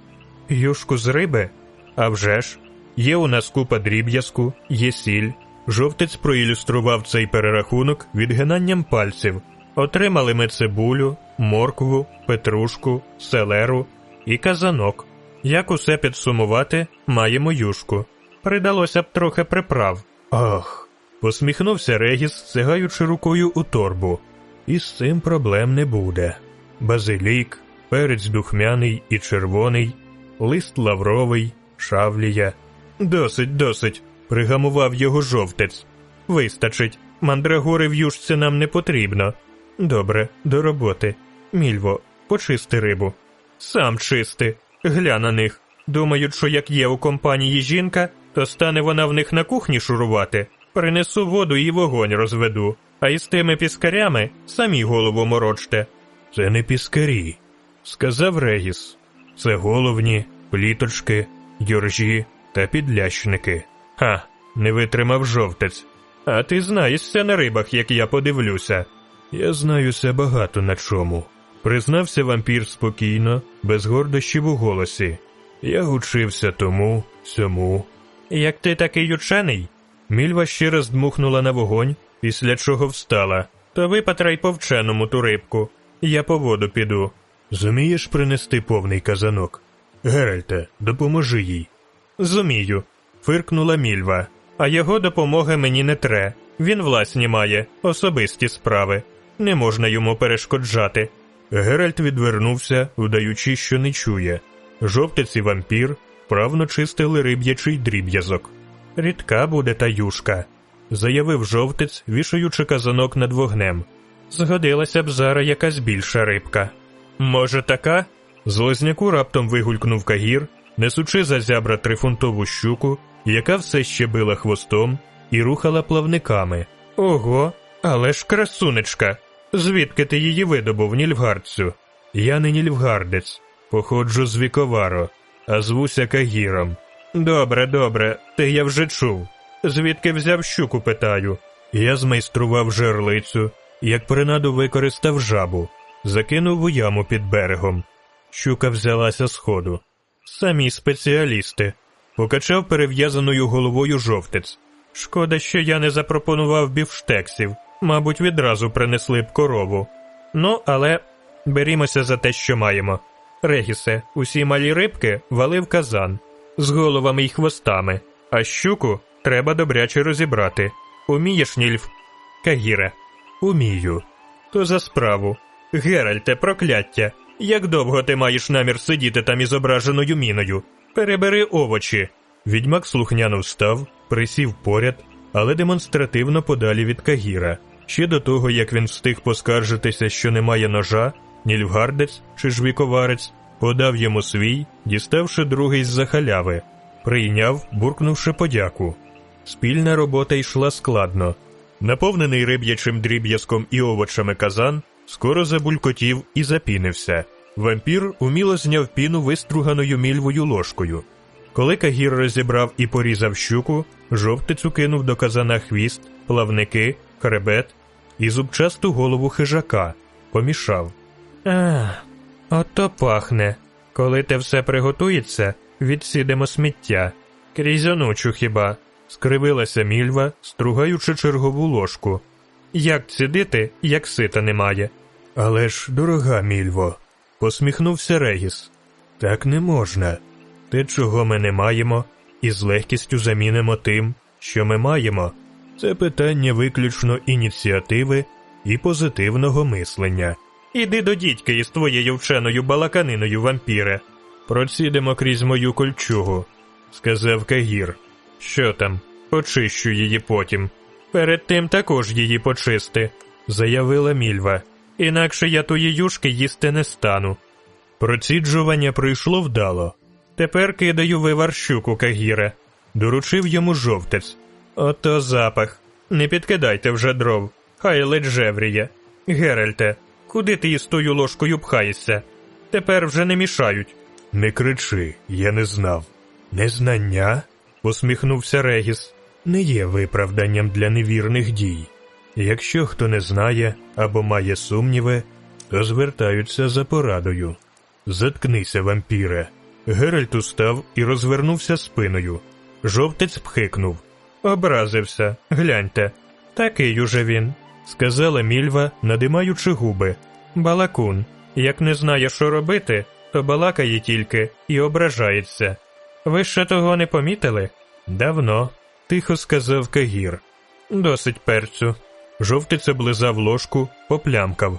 Юшку з риби? А вже ж. Є у нас купа дріб'язку, є сіль. Жовтець проілюстрував цей перерахунок відгинанням пальців. Отримали ми цибулю, моркву, петрушку, селеру і казанок. Як усе підсумувати, маємо юшку. Придалося б трохи приправ. Ах. посміхнувся Регіс, сягаючи рукою у торбу. І з цим проблем не буде. Базилік, перець духмяний і червоний, лист лавровий, шавлія. Досить, досить, пригамував його жовтець. Вистачить, мандрагори в юшці нам не потрібно. Добре, до роботи. Мільво, почисти рибу. Сам чисти, гля на них. Думають, що як є у компанії жінка, то стане вона в них на кухні шурувати. Принесу воду і вогонь розведу, а із тими піскарями самі голову морочте. Це не піскарі, сказав Регіс. Це головні, пліточки, юржі та підлящники. Ха, не витримав жовтець. А ти знаєшся на рибах, як я подивлюся. Я знаюся багато на чому. Признався вампір спокійно, без гордощів у голосі. Я учився тому, сьому. Як ти такий учений? Мільва ще раз дмухнула на вогонь, після чого встала. То випатрай по вченому ту рибку. Я по воду піду. Зумієш принести повний казанок? Геральте, допоможи їй. Зумію, фиркнула мільва. А його допомоги мені не тре. Він власні має, особисті справи. Не можна йому перешкоджати. Геральт відвернувся, вдаючи, що не чує. Жовтець і вампір вправно чистили риб'ячий дріб'язок. Рідка буде та юшка, заявив жовтець, вішаючи казанок над вогнем. Згодилася б зараз якась більша рибка. Може, така? З раптом вигулькнув кагір, несучи за зябра трифунтову щуку, яка все ще била хвостом і рухала плавниками. Ого, але ж красунечка! Звідки ти її видобув, нільфгардцю? Я не нільфгардець, походжу з Віковаро, а звуся Кагіром. Добре, добре, ти я вже чув. Звідки взяв щуку, питаю. Я змайстрував жерлицю, як принаду використав жабу, закинув у яму під берегом. Щука взялася з ходу. Самі спеціалісти. Покачав перев'язаною головою жовтець. Шкода, що я не запропонував бівштексів. Мабуть, відразу принесли б корову. Ну, але берімося за те, що маємо. Регісе, усі малі рибки валив казан з головами й хвостами, а щуку треба добряче розібрати. Умієш, нільф? Кагіре, умію. То за справу. Геральте, прокляття. Як довго ти маєш намір сидіти там із ображеною міною? Перебери овочі. Відьмак слухняно встав, присів поряд, але демонстративно подалі від Кагіра. Ще до того, як він встиг поскаржитися, що немає ножа, нільфгардець чи ж віковарець подав йому свій, діставши другий з-за халяви, прийняв, буркнувши подяку. Спільна робота йшла складно. Наповнений риб'ячим дріб'язком і овочами казан скоро забулькотів і запінився. Вампір уміло зняв піну виструганою мільвою ложкою. Коли Кагір розібрав і порізав щуку, жовтицю кинув до казана хвіст, плавники, хребет і зубчасту голову хижака, помішав. Ах, ото пахне. Коли те все приготується, відсідемо сміття. Крізь онучу хіба, скривилася мільва, стругаючи чергову ложку. Як цідити, як сита немає. Але ж, дорога мільво, посміхнувся Регіс. Так не можна. Те, чого ми не маємо, і з легкістю замінимо тим, що ми маємо. Це питання виключно ініціативи і позитивного мислення. Іди до дідьки із твоєю вченою балаканиною, вампіре. Процідемо крізь мою кольчугу, сказав Кагір. Що там? Почищу її потім. Перед тим також її почисти, заявила мільва. Інакше я тої юшки їсти не стану. Проціджування пройшло вдало. Тепер кидаю вивар щуку Кагіре. Доручив йому жовтець. Ото запах. Не підкидайте вже дров. Хай ледь жевріє. Геральте, куди ти із тою ложкою пхаєшся? Тепер вже не мішають. Не кричи, я не знав. Незнання? посміхнувся Регіс, не є виправданням для невірних дій. Якщо хто не знає або має сумніви, то звертаються за порадою. Заткнися, вампіре. Геральт устав і розвернувся спиною. Жовтець пхикнув. Образився, гляньте. Такий уже він, сказала мільва, надимаючи губи. Балакун, як не знає, що робити, то балакає тільки і ображається. Ви ще того не помітили? Давно, тихо сказав Кагір. Досить перцю. Жовтець облизав ложку, поплямкав.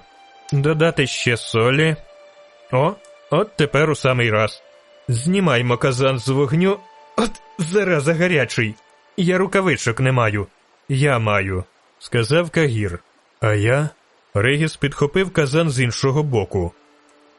Додати ще солі. О, от тепер у самий раз. Знімаймо казан з вогню. От зараза гарячий. Я рукавичок не маю. Я маю, сказав Кагір. А я. Регіс підхопив казан з іншого боку.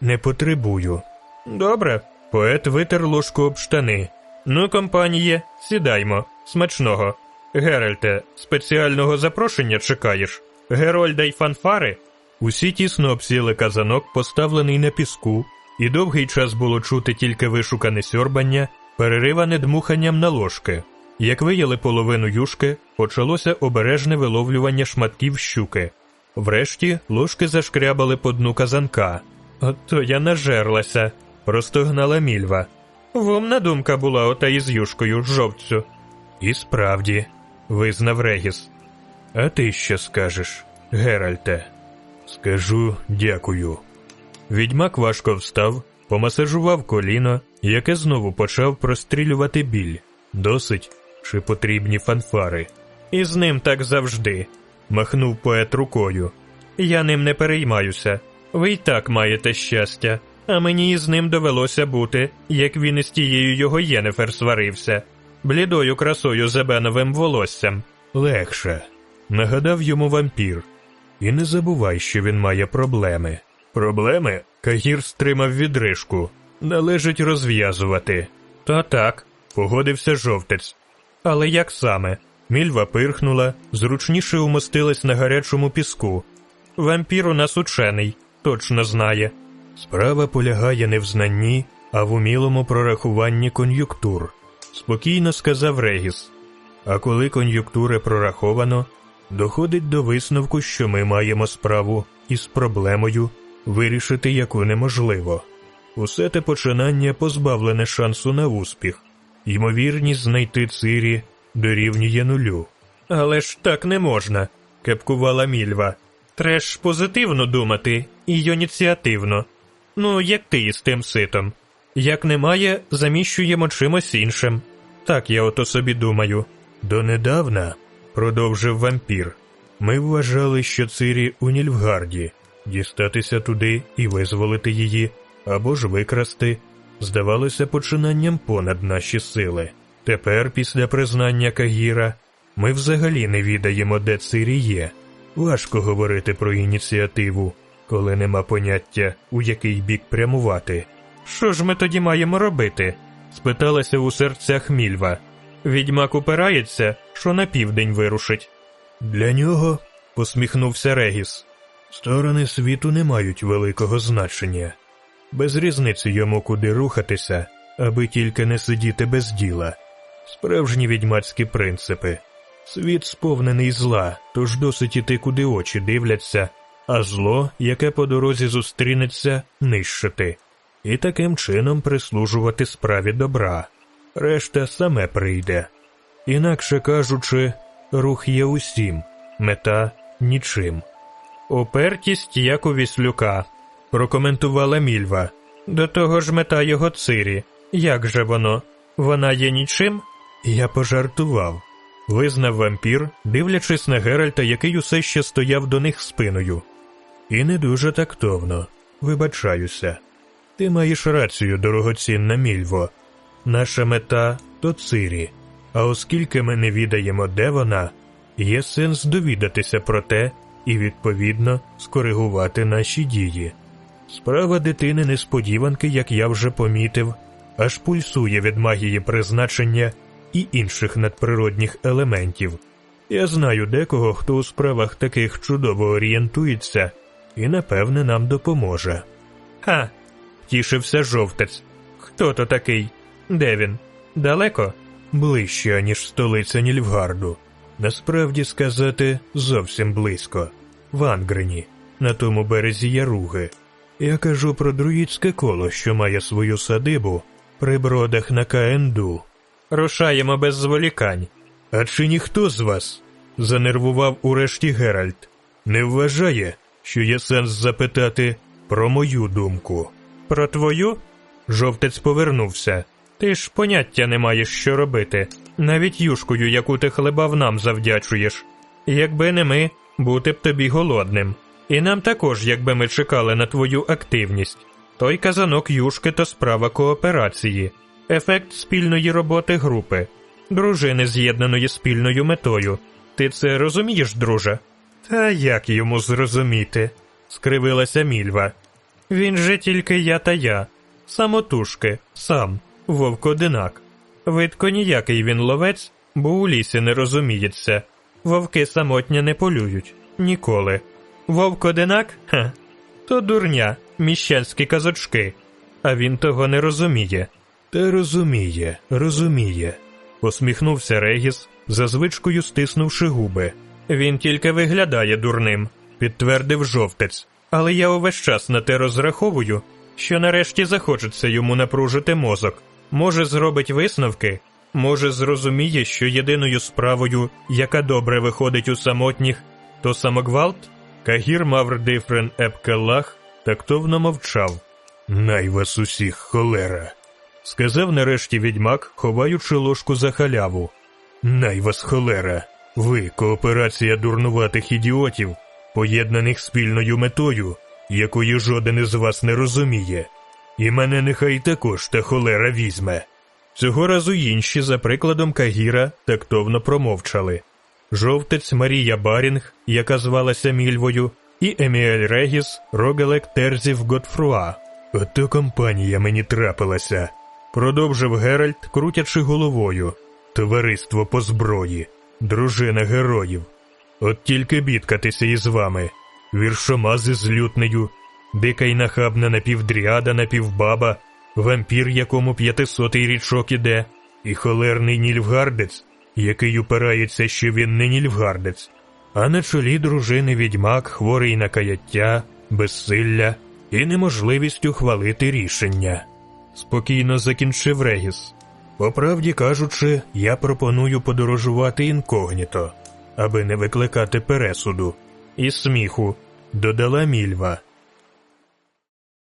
Не потребую. Добре. Поет витер ложку об штани. Ну, компаніє, сідаймо. Смачного. Геральте, спеціального запрошення чекаєш? Герольда й фанфари? Усі тісно обсіли казанок, поставлений на піску, і довгий час було чути тільки вишукане сьорбання, перериване дмуханням на ложки. Як вияли половину юшки, почалося обережне виловлювання шматків щуки. Врешті ложки зашкрябали по дну казанка. Ото я нажерлася, простогнала мільва. Вомна думка була ота із юшкою жовцю. І справді, визнав Регіс. А ти що скажеш, Геральте? Скажу дякую. Відьмак важко встав, помасажував коліно, яке знову почав прострілювати біль. Досить чи потрібні фанфари. І з ним так завжди, махнув поет рукою. Я ним не переймаюся. Ви й так маєте щастя, а мені із ним довелося бути, як він із тією його Єнефер сварився, блідою красою зебеновим волоссям. Легше, нагадав йому вампір. І не забувай, що він має проблеми. Проблеми? Кагір стримав відрижку. Належить розв'язувати. Та так, погодився жовтець. Але як саме? Мільва пирхнула, зручніше умостилась на гарячому піску. Вампір у нас учений, точно знає. Справа полягає не в знанні, а в умілому прорахуванні кон'юнктур, спокійно сказав Регіс. А коли кон'юнктури прораховано, доходить до висновку, що ми маємо справу із проблемою, вирішити яку неможливо. Усе те починання позбавлене шансу на успіх, ймовірність знайти цирі дорівнює нулю. Але ж так не можна, кепкувала мільва. Треш позитивно думати і ініціативно. Ну, як ти із тим ситом. Як немає, заміщуємо чимось іншим. Так я ото собі думаю. Донедавна, продовжив вампір, ми вважали, що Цирі у Нільфгарді, дістатися туди і визволити її, або ж викрасти, здавалося починанням понад наші сили. Тепер, після признання Кагіра, ми взагалі не відаємо, де Цирі є. Важко говорити про ініціативу, коли нема поняття, у який бік прямувати. Що ж ми тоді маємо робити? спиталася у серцях мільва. Відьмак упирається, що на південь вирушить. Для нього, посміхнувся Регіс, сторони світу не мають великого значення. Без різниці йому куди рухатися, аби тільки не сидіти без діла. Справжні відьмацькі принципи. Світ сповнений зла, тож досить іти, куди очі дивляться, а зло, яке по дорозі зустрінеться, нищити, і таким чином прислужувати справі добра. Решта саме прийде. Інакше кажучи, рух є усім, мета нічим. Опертість, як у віслюка, прокоментувала мільва. До того ж мета його цирі. Як же воно? Вона є нічим? Я пожартував. Визнав вампір, дивлячись на Геральта, який усе ще стояв до них спиною. І не дуже тактовно. Вибачаюся. Ти маєш рацію, дорогоцінна мільво. Наша мета то цирі. А оскільки ми не відаємо, де вона, є сенс довідатися про те і, відповідно, скоригувати наші дії. Справа дитини несподіванки, як я вже помітив, аж пульсує від магії призначення і інших надприродних елементів. Я знаю декого, хто у справах таких чудово орієнтується і, напевне, нам допоможе. Ха. Тішився жовтець. Хто то такий? Де він? Далеко? Ближче, ніж столиця Нільфгарду. Насправді сказати, зовсім близько. В Ангрені, на тому березі Яруги. Я кажу про друїдське коло, що має свою садибу при бродах на Каенду. Рушаємо без зволікань. А чи ніхто з вас? занервував урешті Геральт. Не вважає, що є сенс запитати про мою думку. Про твою? Жовтець повернувся. Ти ж поняття не маєш, що робити. Навіть юшкою, яку ти хлебав, нам завдячуєш. Якби не ми, бути б тобі голодним. І нам також, якби ми чекали на твою активність. Той казанок юшки то справа кооперації, ефект спільної роботи групи, дружини з'єднаної спільною метою. Ти це розумієш, друже? Та як йому зрозуміти? скривилася мільва. Він же тільки я та я, самотужки, сам, вовк-одинак. Видко ніякий він ловець, бо у лісі не розуміється. Вовки самотня не полюють ніколи. Вовк-одинак? Ха. То дурня, міщанські казочки. А він того не розуміє. Та розуміє, розуміє, посміхнувся Регіс, за звичкою стиснувши губи. Він тільки виглядає дурним, підтвердив жовтець. Але я увесь час на те розраховую, що нарешті захочеться йому напружити мозок. Може, зробить висновки, може, зрозуміє, що єдиною справою, яка добре виходить у самотніх, то самогвалт? Кагір Мавр Дифрен Епкеллах тактовно мовчав. Най вас усіх, холера, сказав нарешті відьмак, ховаючи ложку за халяву. Най вас холера, ви кооперація дурнуватих ідіотів, поєднаних спільною метою, якої жоден із вас не розуміє. І мене нехай також та холера візьме. Цього разу інші, за прикладом Кагіра, тактовно промовчали. Жовтець Марія Барінг, яка звалася Мільвою, і Еміель Регіс, Рогелек Терзів Готфруа. Ото компанія мені трапилася, продовжив Геральт, крутячи головою. Товариство по зброї, дружина героїв. От тільки бідкатися із вами, віршомази з лютнею, дика й нахабна напівдріада, напівбаба, вампір, якому п'ятисотий річок іде, і холерний нільфгардець, який упирається, що він не нільфгардець, а на чолі дружини відьмак, хворий на каяття, безсилля і неможливість ухвалити рішення. Спокійно закінчив Регіс. По правді кажучи, я пропоную подорожувати інкогніто, аби не викликати пересуду. І сміху, додала мільва.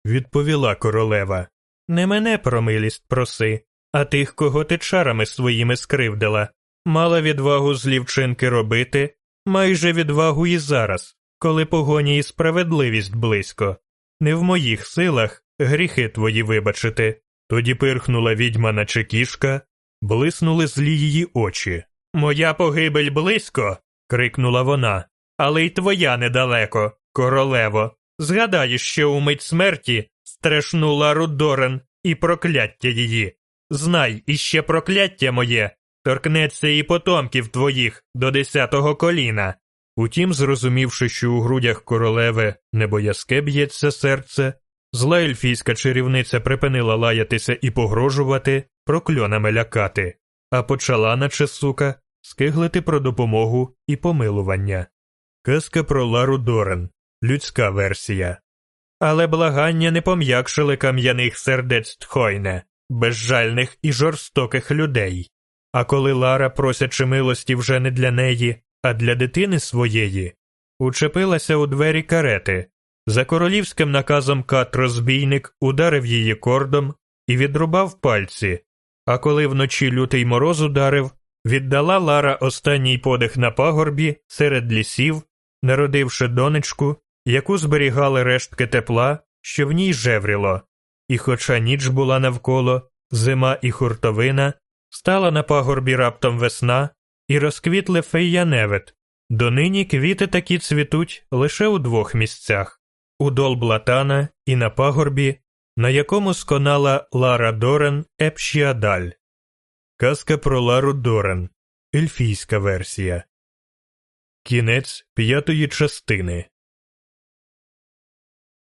Відповіла королева. Не мене про милість проси, а тих, кого ти чарами своїми скривдила. Мала відвагу злі вчинки робити, майже відвагу і зараз, коли погоні і справедливість близько. Не в моїх силах гріхи твої вибачити. Тоді пирхнула відьма наче кішка, блиснули злі її очі. Моя погибель близько. крикнула вона. Але й твоя недалеко, королево. Згадаєш, що у мить смерті стрешнула Рудорен і прокляття її. Знай, іще прокляття моє торкнеться і потомків твоїх до десятого коліна. Утім, зрозумівши, що у грудях королеви небоязке б'ється серце, Зла ельфійська чарівниця припинила лаятися і погрожувати, прокльонами лякати, а почала, наче сука, скиглити про допомогу і помилування. Казка про Лару Дорен, людська версія. Але благання не пом'якшили кам'яних сердець Тхойне, безжальних і жорстоких людей. А коли Лара, просячи милості вже не для неї, а для дитини своєї, учепилася у двері карети. За королівським наказом кат розбійник ударив її кордом і відрубав пальці, а коли вночі лютий мороз ударив, віддала Лара останній подих на пагорбі серед лісів, народивши донечку, яку зберігали рештки тепла, що в ній жевріло, і, хоча ніч була навколо, зима і хуртовина, стала на пагорбі раптом весна і розквітли фейяневет. Донині квіти такі цвітуть лише у двох місцях у Долблатана і на пагорбі, на якому сконала Лара Дорен Епшіадаль. Казка про Лару Дорен. Ельфійська версія. Кінець п'ятої частини.